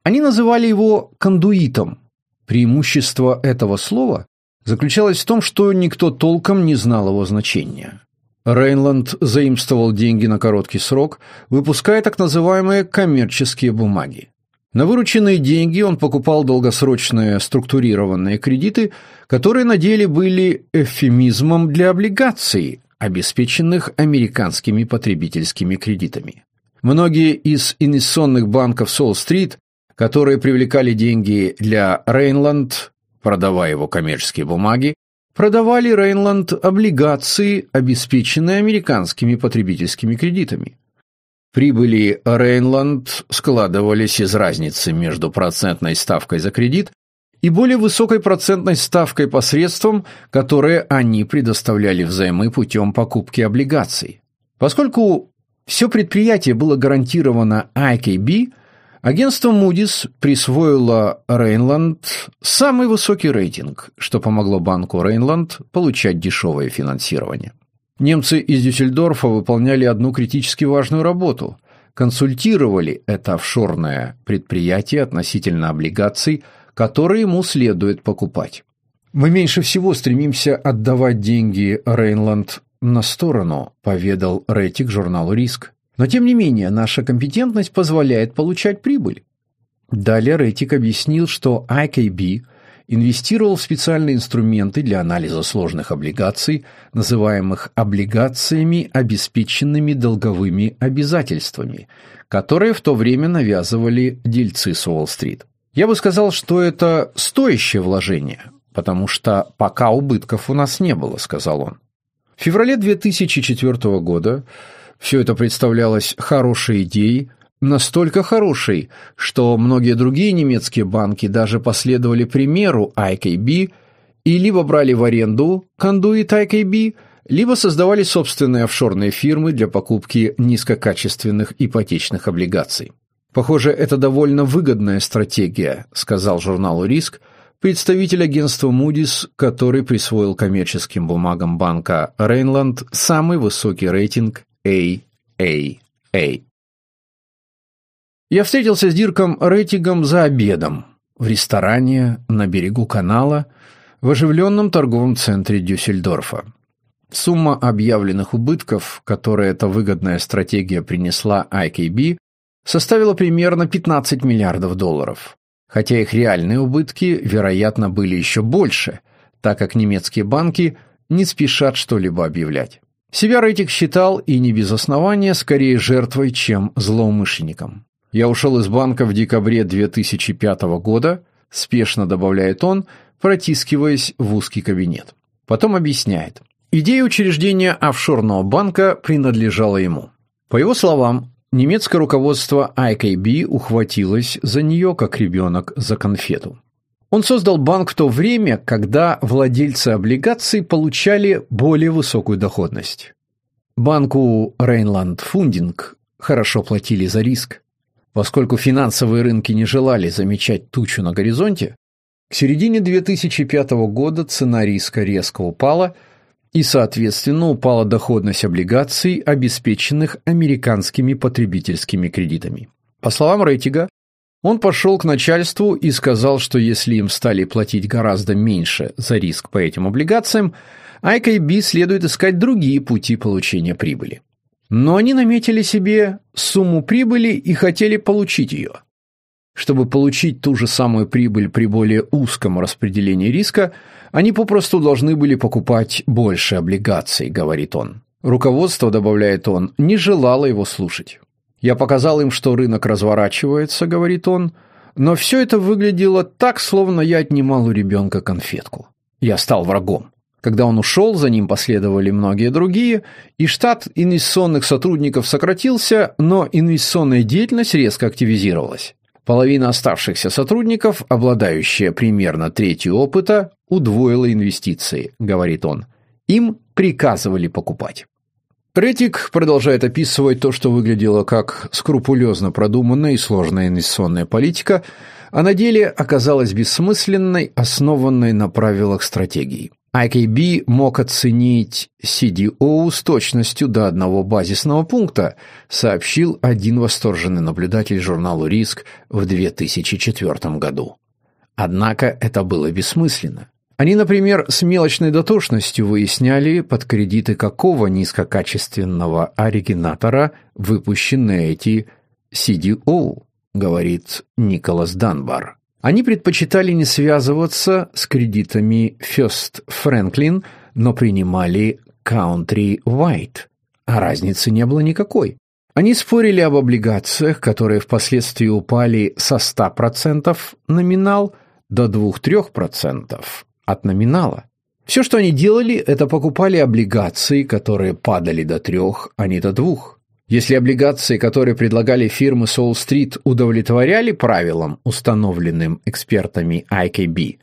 Они называли его кондуитом. Преимущество этого слова заключалось в том, что никто толком не знал его значения. Рейнланд заимствовал деньги на короткий срок, выпуская так называемые коммерческие бумаги. На вырученные деньги он покупал долгосрочные структурированные кредиты, которые на деле были эвфемизмом для облигаций, обеспеченных американскими потребительскими кредитами. Многие из инвестиционных банков Солл-стрит, которые привлекали деньги для Рейнланд, продавая его коммерческие бумаги, продавали Рейнланд облигации, обеспеченные американскими потребительскими кредитами. Прибыли Рейнланд складывались из разницы между процентной ставкой за кредит и более высокой процентной ставкой по средствам, которые они предоставляли взаймы путем покупки облигаций. Поскольку все предприятие было гарантировано IKB, агентство Moody's присвоило Рейнланд самый высокий рейтинг, что помогло банку Рейнланд получать дешевое финансирование. Немцы из Дюссельдорфа выполняли одну критически важную работу – консультировали это офшорное предприятие относительно облигаций, которые ему следует покупать. «Мы меньше всего стремимся отдавать деньги Рейнланд на сторону», – поведал Ретик журналу «Риск». «Но тем не менее, наша компетентность позволяет получать прибыль». Далее Ретик объяснил, что IKB – инвестировал в специальные инструменты для анализа сложных облигаций, называемых облигациями, обеспеченными долговыми обязательствами, которые в то время навязывали дельцы с Уолл-стрит. Я бы сказал, что это стоящее вложение, потому что пока убытков у нас не было, сказал он. В феврале 2004 года все это представлялось хорошей идеей, настолько хороший, что многие другие немецкие банки даже последовали примеру IKB и либо брали в аренду кондуит IKB, либо создавали собственные офшорные фирмы для покупки низкокачественных ипотечных облигаций. Похоже, это довольно выгодная стратегия, сказал журналу Риск представитель агентства Moody's, который присвоил коммерческим бумагам банка Рейнланд самый высокий рейтинг AAA. Я встретился с Дирком Ретигом за обедом в ресторане на берегу канала, в оживленном торговом центре Дюссельдорфа. Сумма объявленных убытков, которые эта выгодная стратегия принесла IKB, составила примерно 15 миллиардов долларов, хотя их реальные убытки, вероятно, были еще больше, так как немецкие банки не спешат что-либо объявлять. Себя Рейтик считал, и не без основания, скорее жертвой, чем злоумышленником. «Я ушел из банка в декабре 2005 года», спешно добавляет он, протискиваясь в узкий кабинет. Потом объясняет. Идея учреждения офшорного банка принадлежала ему. По его словам, немецкое руководство IKB ухватилось за нее, как ребенок за конфету. Он создал банк в то время, когда владельцы облигаций получали более высокую доходность. Банку Rheinland Funding хорошо платили за риск. Поскольку финансовые рынки не желали замечать тучу на горизонте, к середине 2005 года цена риска резко упала, и, соответственно, упала доходность облигаций, обеспеченных американскими потребительскими кредитами. По словам рейтинга, он пошел к начальству и сказал, что если им стали платить гораздо меньше за риск по этим облигациям, IKB следует искать другие пути получения прибыли. Но они наметили себе сумму прибыли и хотели получить ее. Чтобы получить ту же самую прибыль при более узком распределении риска, они попросту должны были покупать больше облигаций, говорит он. Руководство, добавляет он, не желало его слушать. Я показал им, что рынок разворачивается, говорит он, но все это выглядело так, словно я отнимал у ребенка конфетку. Я стал врагом. Когда он ушел, за ним последовали многие другие, и штат инвестиционных сотрудников сократился, но инвестиционная деятельность резко активизировалась. Половина оставшихся сотрудников, обладающая примерно третью опыта, удвоила инвестиции, говорит он. Им приказывали покупать. Ретик продолжает описывать то, что выглядело как скрупулезно продуманная и сложная инвестиционная политика, а на деле оказалась бессмысленной, основанной на правилах стратегии. IKB мог оценить CDO с точностью до одного базисного пункта, сообщил один восторженный наблюдатель журналу «Риск» в 2004 году. Однако это было бессмысленно. Они, например, с мелочной дотошностью выясняли, под кредиты какого низкокачественного оригинатора выпущены эти CDO, говорит Николас Данбар. Они предпочитали не связываться с кредитами First Franklin, но принимали Country White, а разницы не было никакой. Они спорили об облигациях, которые впоследствии упали со 100% номинал до 2-3% от номинала. Все, что они делали, это покупали облигации, которые падали до трех, а не до двух. Если облигации, которые предлагали фирмы Соул-стрит, удовлетворяли правилам, установленным экспертами IKB,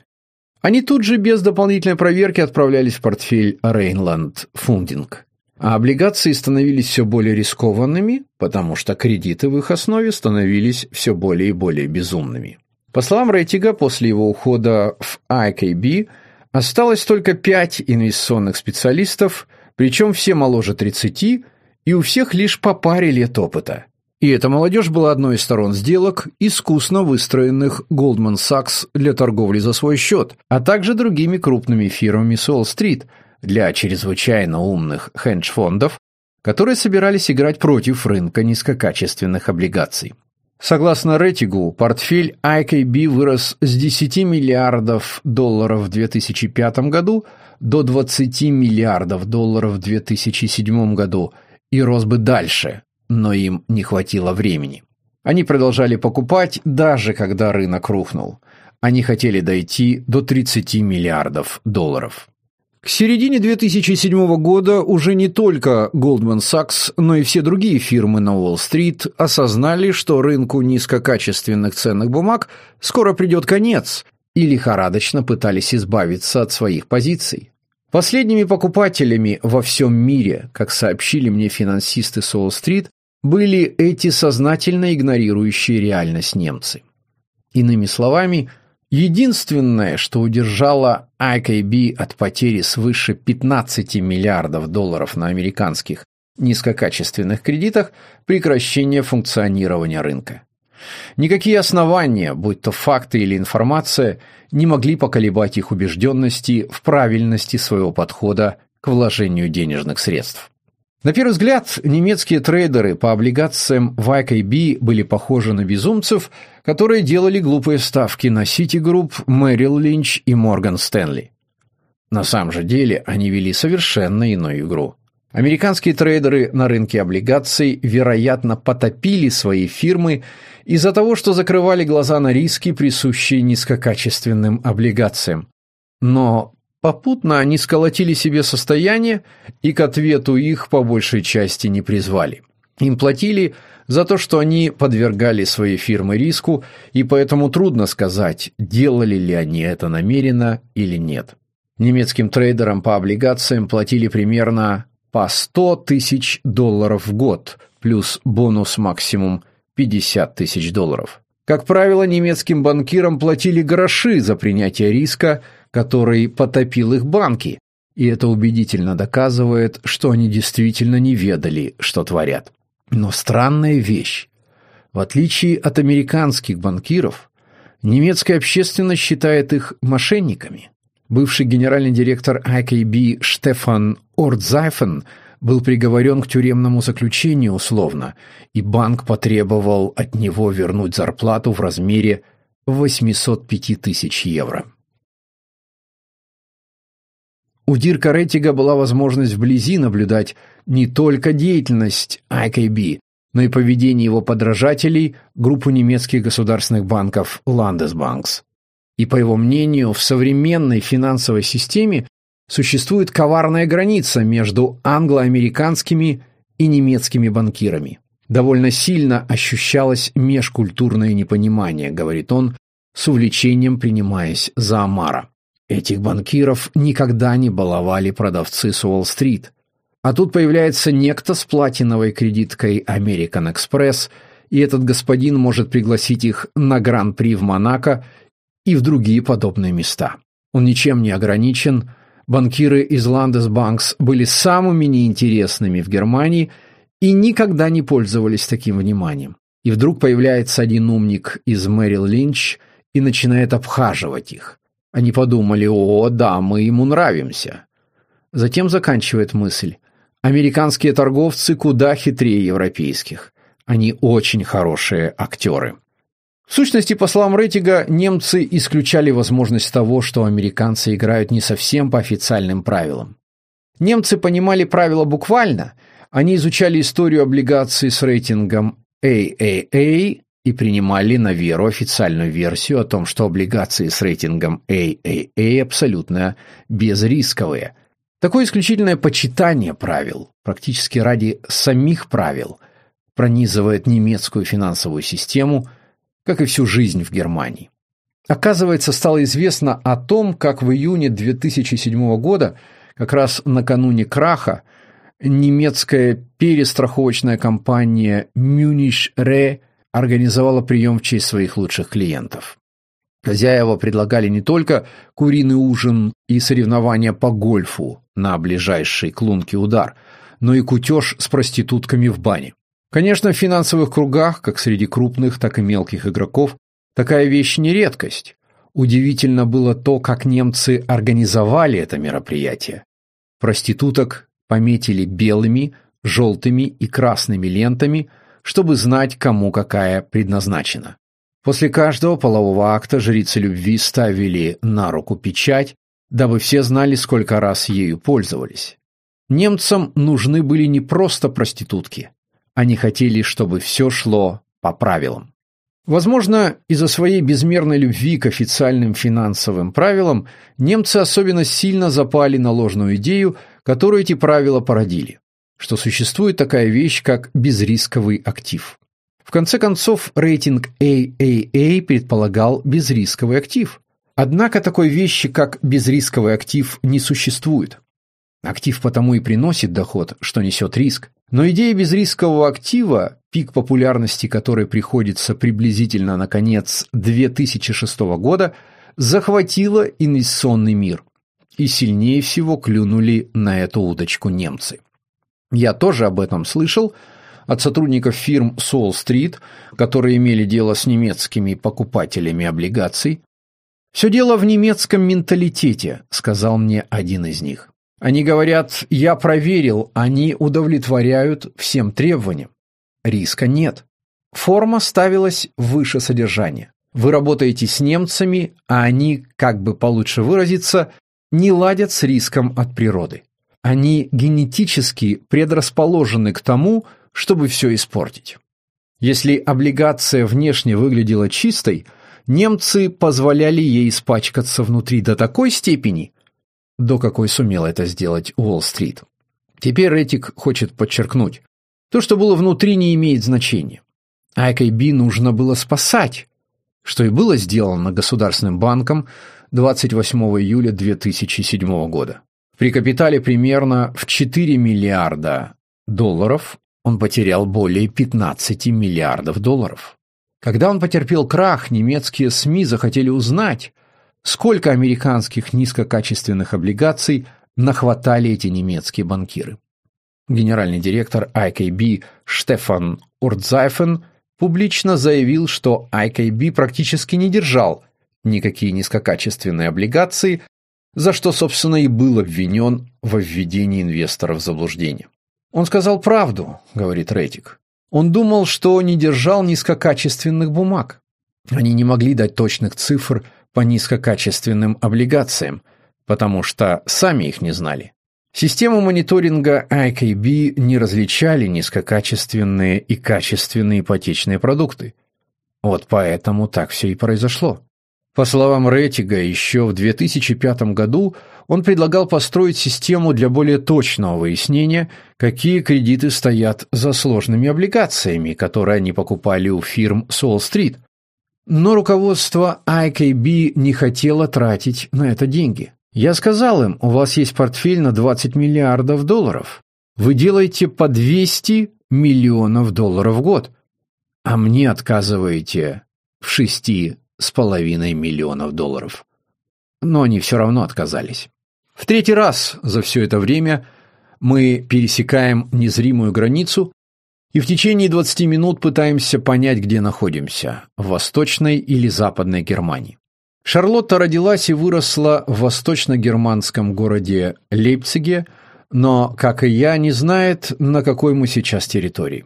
они тут же без дополнительной проверки отправлялись в портфель Reinland Funding. А облигации становились все более рискованными, потому что кредиты в их основе становились все более и более безумными. По словам рейтинга, после его ухода в IKB осталось только пять инвестиционных специалистов, причем все моложе 30, и у всех лишь по паре лет опыта. И эта молодежь была одной из сторон сделок, искусно выстроенных Goldman Sachs для торговли за свой счет, а также другими крупными фирмами с Уолл-стрит для чрезвычайно умных хендж-фондов, которые собирались играть против рынка низкокачественных облигаций. Согласно рейтингу, портфель IKB вырос с 10 миллиардов долларов в 2005 году до 20 миллиардов долларов в 2007 году – и рос бы дальше, но им не хватило времени. Они продолжали покупать, даже когда рынок рухнул. Они хотели дойти до 30 миллиардов долларов. К середине 2007 года уже не только Goldman Sachs, но и все другие фирмы на Уолл-стрит осознали, что рынку низкокачественных ценных бумаг скоро придет конец, и лихорадочно пытались избавиться от своих позиций. Последними покупателями во всем мире, как сообщили мне финансисты с Уолл-стрит, были эти сознательно игнорирующие реальность немцы. Иными словами, единственное, что удержало IKB от потери свыше 15 миллиардов долларов на американских низкокачественных кредитах – прекращение функционирования рынка. Никакие основания, будь то факты или информация, не могли поколебать их убежденности в правильности своего подхода к вложению денежных средств. На первый взгляд, немецкие трейдеры по облигациям в были похожи на безумцев, которые делали глупые ставки на Citigroup, Merrill Lynch и Morgan Stanley. На самом же деле они вели совершенно иную игру. Американские трейдеры на рынке облигаций, вероятно, потопили свои фирмы из-за того, что закрывали глаза на риски, присущие низкокачественным облигациям. Но попутно они сколотили себе состояние и к ответу их по большей части не призвали. Им платили за то, что они подвергали свои фирмы риску, и поэтому трудно сказать, делали ли они это намеренно или нет. Немецким трейдерам по облигациям платили примерно по 100 тысяч долларов в год, плюс бонус максимум 50 тысяч долларов. Как правило, немецким банкирам платили гроши за принятие риска, который потопил их банки, и это убедительно доказывает, что они действительно не ведали, что творят. Но странная вещь. В отличие от американских банкиров, немецкая общественность считает их мошенниками. Бывший генеральный директор IKB Штефан Ордзайфен был приговорен к тюремному заключению условно, и банк потребовал от него вернуть зарплату в размере 805 тысяч евро. У Дирка Реттига была возможность вблизи наблюдать не только деятельность IKB, но и поведение его подражателей, группу немецких государственных банков Landesbanks. И, по его мнению, в современной финансовой системе существует коварная граница между англо-американскими и немецкими банкирами. Довольно сильно ощущалось межкультурное непонимание, говорит он, с увлечением принимаясь за Амара. Этих банкиров никогда не баловали продавцы с Уолл-стрит. А тут появляется некто с платиновой кредиткой American Express, и этот господин может пригласить их на Гран-при в Монако и в другие подобные места. Он ничем не ограничен. Банкиры из Landesbanks были самыми неинтересными в Германии и никогда не пользовались таким вниманием. И вдруг появляется один умник из Мэрил Линч и начинает обхаживать их. Они подумали, о, да, мы ему нравимся. Затем заканчивает мысль. Американские торговцы куда хитрее европейских. Они очень хорошие актеры. В сущности, по словам Рейтига, немцы исключали возможность того, что американцы играют не совсем по официальным правилам. Немцы понимали правила буквально, они изучали историю облигаций с рейтингом AAA и принимали на веру официальную версию о том, что облигации с рейтингом AAA абсолютно безрисковые. Такое исключительное почитание правил, практически ради самих правил, пронизывает немецкую финансовую систему – как и всю жизнь в Германии. Оказывается, стало известно о том, как в июне 2007 года, как раз накануне краха, немецкая перестраховочная компания Munich Re организовала прием в честь своих лучших клиентов. Хозяева предлагали не только куриный ужин и соревнования по гольфу на ближайшей клунке удар, но и кутеж с проститутками в бане. Конечно, в финансовых кругах, как среди крупных, так и мелких игроков, такая вещь не редкость. Удивительно было то, как немцы организовали это мероприятие. Проституток пометили белыми, желтыми и красными лентами, чтобы знать, кому какая предназначена. После каждого полового акта жрицы любви ставили на руку печать, дабы все знали, сколько раз ею пользовались. Немцам нужны были не просто проститутки. Они хотели, чтобы все шло по правилам. Возможно, из-за своей безмерной любви к официальным финансовым правилам немцы особенно сильно запали на ложную идею, которую эти правила породили, что существует такая вещь, как безрисковый актив. В конце концов, рейтинг AAA предполагал безрисковый актив. Однако такой вещи, как безрисковый актив, не существует. Актив потому и приносит доход, что несет риск. Но идея безрискового актива, пик популярности которой приходится приблизительно на конец 2006 года, захватила инвестиционный мир. И сильнее всего клюнули на эту удочку немцы. Я тоже об этом слышал, от сотрудников фирм Сол-стрит, которые имели дело с немецкими покупателями облигаций. «Все дело в немецком менталитете», — сказал мне один из них. «Они говорят, я проверил, они удовлетворяют всем требованиям. Риска нет. Форма ставилась выше содержания. Вы работаете с немцами, а они, как бы получше выразиться, не ладят с риском от природы. Они генетически предрасположены к тому, чтобы все испортить. Если облигация внешне выглядела чистой, немцы позволяли ей испачкаться внутри до такой степени, до какой сумел это сделать Уолл-стрит. Теперь Ретик хочет подчеркнуть, то, что было внутри, не имеет значения. IKB нужно было спасать, что и было сделано Государственным банком 28 июля 2007 года. При капитале примерно в 4 миллиарда долларов он потерял более 15 миллиардов долларов. Когда он потерпел крах, немецкие СМИ захотели узнать, сколько американских низкокачественных облигаций нахватали эти немецкие банкиры. Генеральный директор IKB Штефан Урдзайфен публично заявил, что IKB практически не держал никакие низкокачественные облигации, за что, собственно, и был обвинен во введении инвесторов в заблуждение. «Он сказал правду», — говорит Ретик. «Он думал, что не держал низкокачественных бумаг. Они не могли дать точных цифр по низкокачественным облигациям, потому что сами их не знали. Систему мониторинга IKB не различали низкокачественные и качественные ипотечные продукты. Вот поэтому так все и произошло. По словам Ретига, еще в 2005 году он предлагал построить систему для более точного выяснения, какие кредиты стоят за сложными облигациями, которые они покупали у фирм Сол-стрит. Но руководство IKB не хотело тратить на это деньги. Я сказал им, у вас есть портфель на 20 миллиардов долларов. Вы делаете по 200 миллионов долларов в год. А мне отказываете в шести с половиной миллионов долларов. Но они все равно отказались. В третий раз за все это время мы пересекаем незримую границу и в течение 20 минут пытаемся понять, где находимся – в Восточной или Западной Германии. Шарлотта родилась и выросла в восточно-германском городе Лейпциге, но, как и я, не знает, на какой мы сейчас территории.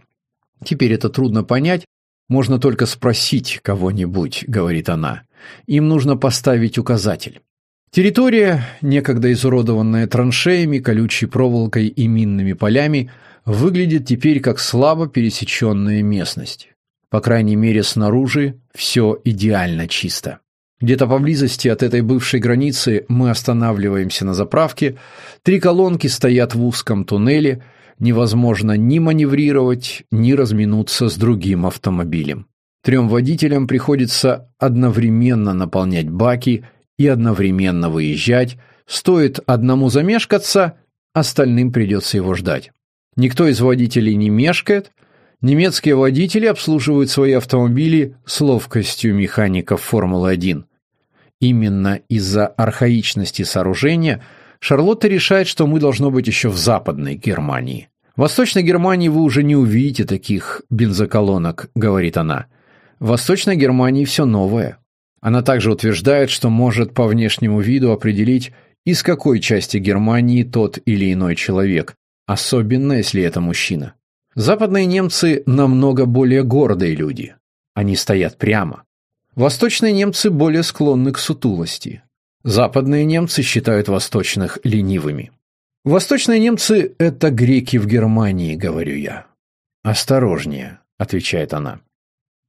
Теперь это трудно понять, можно только спросить кого-нибудь, говорит она. Им нужно поставить указатель. Территория, некогда изуродованная траншеями, колючей проволокой и минными полями, выглядит теперь как слабо пересеченная местность. По крайней мере, снаружи все идеально чисто. Где-то поблизости от этой бывшей границы мы останавливаемся на заправке, три колонки стоят в узком туннеле, невозможно ни маневрировать, ни разминуться с другим автомобилем. Трем водителям приходится одновременно наполнять баки и одновременно выезжать, стоит одному замешкаться, остальным придется его ждать. Никто из водителей не мешкает, немецкие водители обслуживают свои автомобили с ловкостью механиков Формулы-1. Именно из-за архаичности сооружения Шарлотта решает, что мы должно быть еще в Западной Германии. В Восточной Германии вы уже не увидите таких бензоколонок, говорит она. В Восточной Германии все новое. Она также утверждает, что может по внешнему виду определить, из какой части Германии тот или иной человек, особенно если это мужчина. Западные немцы намного более гордые люди. Они стоят прямо. Восточные немцы более склонны к сутулости. Западные немцы считают восточных ленивыми. Восточные немцы – это греки в Германии, говорю я. Осторожнее, отвечает она.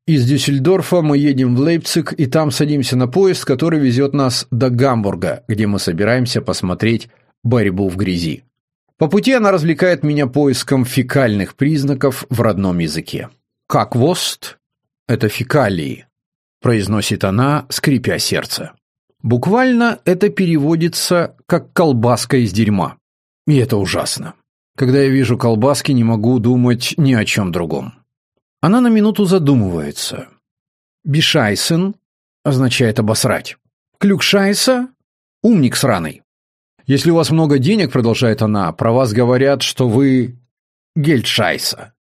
Из Дюссельдорфа мы едем в Лейпциг и там садимся на поезд, который везет нас до Гамбурга, где мы собираемся посмотреть борьбу в грязи. По пути она развлекает меня поиском фекальных признаков в родном языке. Как вост – это фекалии, произносит она, скрипя сердце. Буквально это переводится как колбаска из дерьма. И это ужасно. Когда я вижу колбаски, не могу думать ни о чем другом. Она на минуту задумывается. Бишайсен означает обосрать. Клюкшайса – умник сраный. Если у вас много денег, продолжает она, про вас говорят, что вы гельдшайса.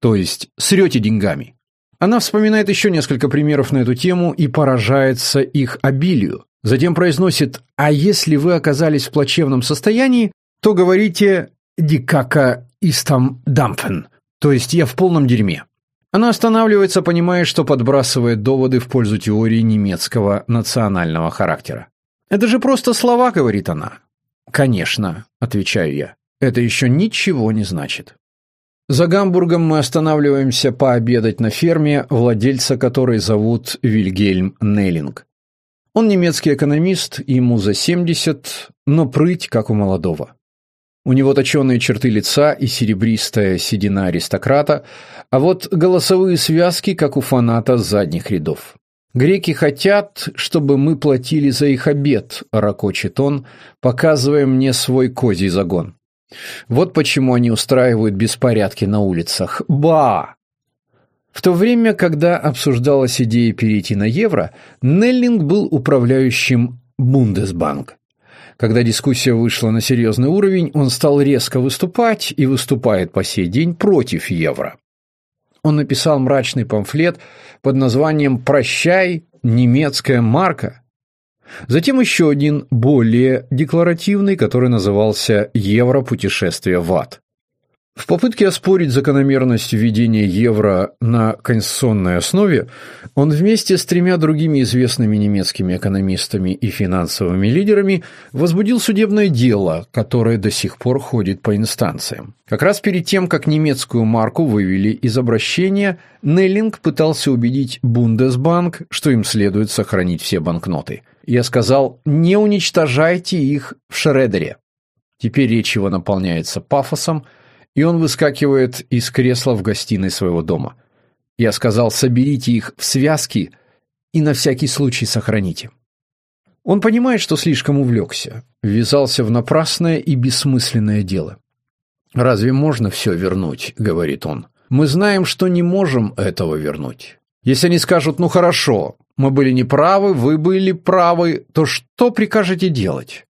то есть срете деньгами. Она вспоминает еще несколько примеров на эту тему и поражается их обилию. Затем произносит «А если вы оказались в плачевном состоянии, то говорите «дикака истам дампфен», то есть «я в полном дерьме». Она останавливается, понимая, что подбрасывает доводы в пользу теории немецкого национального характера. «Это же просто слова», — говорит она. «Конечно», — отвечаю я. «Это еще ничего не значит». За Гамбургом мы останавливаемся пообедать на ферме, владельца которой зовут Вильгельм Неллинг. Он немецкий экономист, ему за 70, но прыть, как у молодого. У него точеные черты лица и серебристая седина аристократа, а вот голосовые связки, как у фаната задних рядов. «Греки хотят, чтобы мы платили за их обед», – ракочет он, показывая мне свой козий загон. Вот почему они устраивают беспорядки на улицах. Ба! В то время, когда обсуждалась идея перейти на евро, Неллинг был управляющим Бундесбанк. Когда дискуссия вышла на серьезный уровень, он стал резко выступать и выступает по сей день против евро. Он написал мрачный памфлет под названием «Прощай, немецкая марка», Затем еще один, более декларативный, который назывался «Евро-путешествие в ад». В попытке оспорить закономерность введения евро на конституционной основе, он вместе с тремя другими известными немецкими экономистами и финансовыми лидерами возбудил судебное дело, которое до сих пор ходит по инстанциям. Как раз перед тем, как немецкую марку вывели из обращения, Неллинг пытался убедить Бундесбанк, что им следует сохранить все банкноты. Я сказал, не уничтожайте их в Шредере. Теперь речь его наполняется пафосом – и он выскакивает из кресла в гостиной своего дома. Я сказал, соберите их в связки и на всякий случай сохраните. Он понимает, что слишком увлекся, ввязался в напрасное и бессмысленное дело. «Разве можно все вернуть?» — говорит он. «Мы знаем, что не можем этого вернуть. Если они скажут, ну хорошо, мы были неправы, вы были правы, то что прикажете делать?»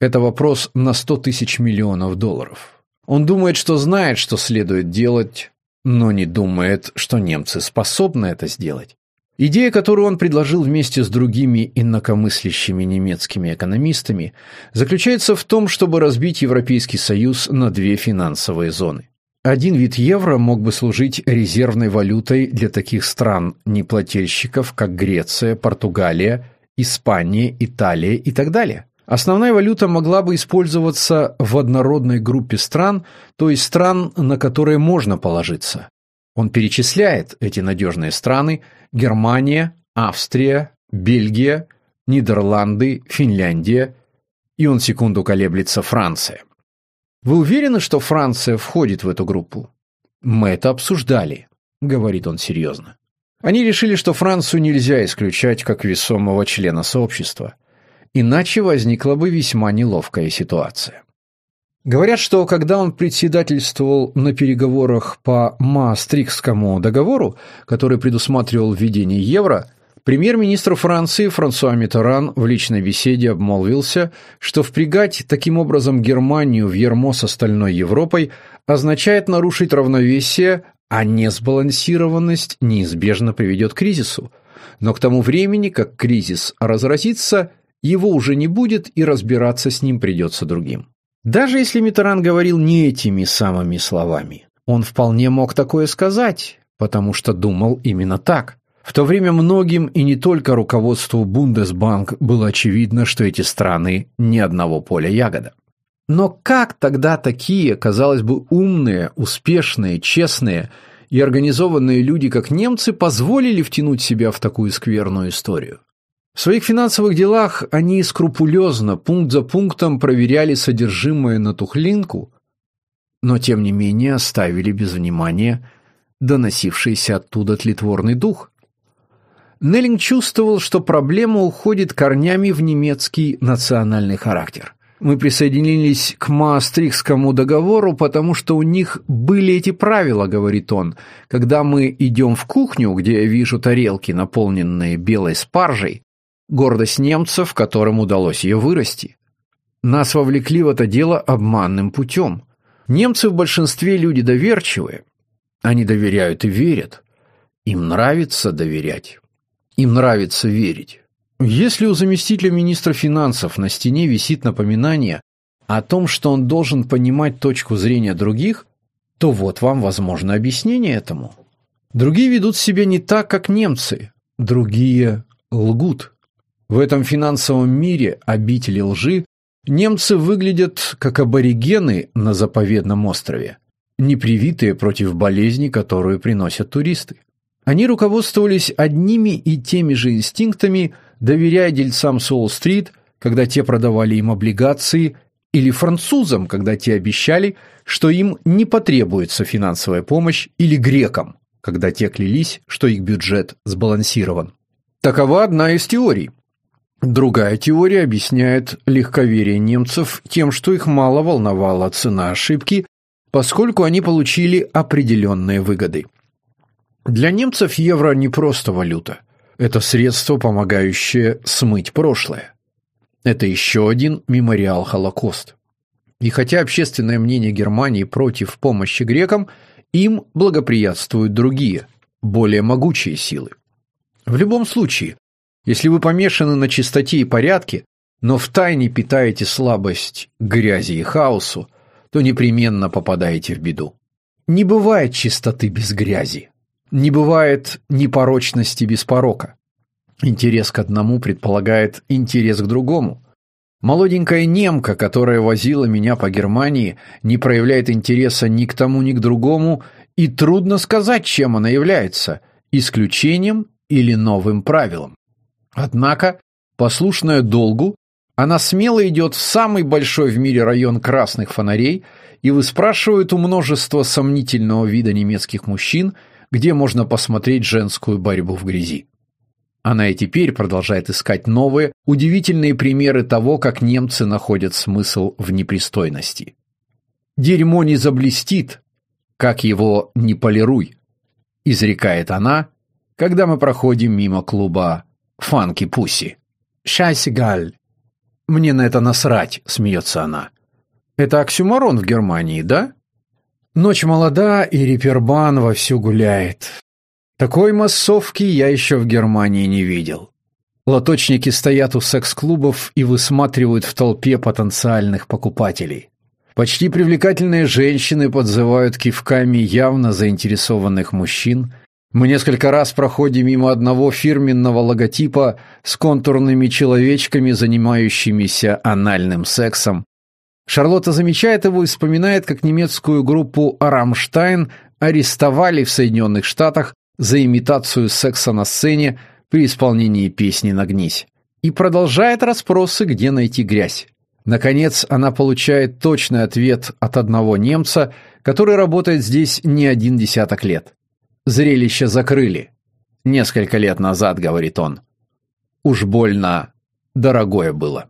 Это вопрос на сто тысяч миллионов долларов. Он думает, что знает, что следует делать, но не думает, что немцы способны это сделать. Идея, которую он предложил вместе с другими инакомыслящими немецкими экономистами, заключается в том, чтобы разбить Европейский Союз на две финансовые зоны. Один вид евро мог бы служить резервной валютой для таких стран-неплательщиков, как Греция, Португалия, Испания, Италия и так далее. Основная валюта могла бы использоваться в однородной группе стран, то есть стран, на которые можно положиться. Он перечисляет эти надежные страны – Германия, Австрия, Бельгия, Нидерланды, Финляндия, и он секунду колеблется Франция. Вы уверены, что Франция входит в эту группу? Мы это обсуждали, говорит он серьезно. Они решили, что Францию нельзя исключать как весомого члена сообщества – иначе возникла бы весьма неловкая ситуация. Говорят, что когда он председательствовал на переговорах по Маастрихтскому договору, который предусматривал введение евро, премьер-министр Франции Франсуа Миттеран в личной беседе обмолвился, что впрягать таким образом Германию в ермо с остальной Европой означает нарушить равновесие, а несбалансированность неизбежно приведет к кризису. Но к тому времени, как кризис разразится, его уже не будет, и разбираться с ним придется другим. Даже если Митеран говорил не этими самыми словами, он вполне мог такое сказать, потому что думал именно так. В то время многим и не только руководству Бундесбанк было очевидно, что эти страны ни одного поля ягода. Но как тогда такие, казалось бы, умные, успешные, честные и организованные люди, как немцы, позволили втянуть себя в такую скверную историю? В своих финансовых делах они скрупулезно, пункт за пунктом проверяли содержимое на тухлинку, но тем не менее оставили без внимания доносившийся оттуда тлетворный дух. Неллинг чувствовал, что проблема уходит корнями в немецкий национальный характер. Мы присоединились к Маастрихтскому договору, потому что у них были эти правила, говорит он. Когда мы идем в кухню, где я вижу тарелки, наполненные белой спаржей, гордость немцев, которым удалось ее вырасти. Нас вовлекли в это дело обманным путем. Немцы в большинстве люди доверчивые. Они доверяют и верят. Им нравится доверять. Им нравится верить. Если у заместителя министра финансов на стене висит напоминание о том, что он должен понимать точку зрения других, то вот вам возможно объяснение этому. Другие ведут себя не так, как немцы. Другие лгут. В этом финансовом мире обители лжи немцы выглядят как аборигены на заповедном острове, непривитые против болезни, которую приносят туристы. Они руководствовались одними и теми же инстинктами, доверяя дельцам Солл-стрит, когда те продавали им облигации, или французам, когда те обещали, что им не потребуется финансовая помощь, или грекам, когда те клялись, что их бюджет сбалансирован. Такова одна из теорий. Другая теория объясняет легковерие немцев тем, что их мало волновала цена ошибки, поскольку они получили определенные выгоды. Для немцев евро не просто валюта. Это средство, помогающее смыть прошлое. Это еще один мемориал Холокост. И хотя общественное мнение Германии против помощи грекам, им благоприятствуют другие, более могучие силы. В любом случае, если вы помешаны на чистоте и порядке, но втайне питаете слабость грязи и хаосу, то непременно попадаете в беду. Не бывает чистоты без грязи. Не бывает непорочности без порока. Интерес к одному предполагает интерес к другому. Молоденькая немка, которая возила меня по Германии, не проявляет интереса ни к тому, ни к другому, и трудно сказать, чем она является – исключением или новым правилом. Однако, послушная долгу, она смело идет в самый большой в мире район красных фонарей и выспрашивает у множества сомнительного вида немецких мужчин – где можно посмотреть женскую борьбу в грязи. Она и теперь продолжает искать новые, удивительные примеры того, как немцы находят смысл в непристойности. «Дерьмо не заблестит, как его не полируй», – изрекает она, когда мы проходим мимо клуба «Фанки Пусси». «Шайсигаль». «Мне на это насрать», – смеется она. «Это оксюмарон в Германии, да?» Ночь молода, и репербан вовсю гуляет. Такой массовки я еще в Германии не видел. Лоточники стоят у секс-клубов и высматривают в толпе потенциальных покупателей. Почти привлекательные женщины подзывают кивками явно заинтересованных мужчин. Мы несколько раз проходим мимо одного фирменного логотипа с контурными человечками, занимающимися анальным сексом, Шарлотта замечает его и вспоминает, как немецкую группу «Рамштайн» арестовали в Соединенных Штатах за имитацию секса на сцене при исполнении песни «Нагнись». И продолжает расспросы, где найти грязь. Наконец, она получает точный ответ от одного немца, который работает здесь не один десяток лет. Зрелище закрыли. Несколько лет назад, говорит он. Уж больно дорогое было.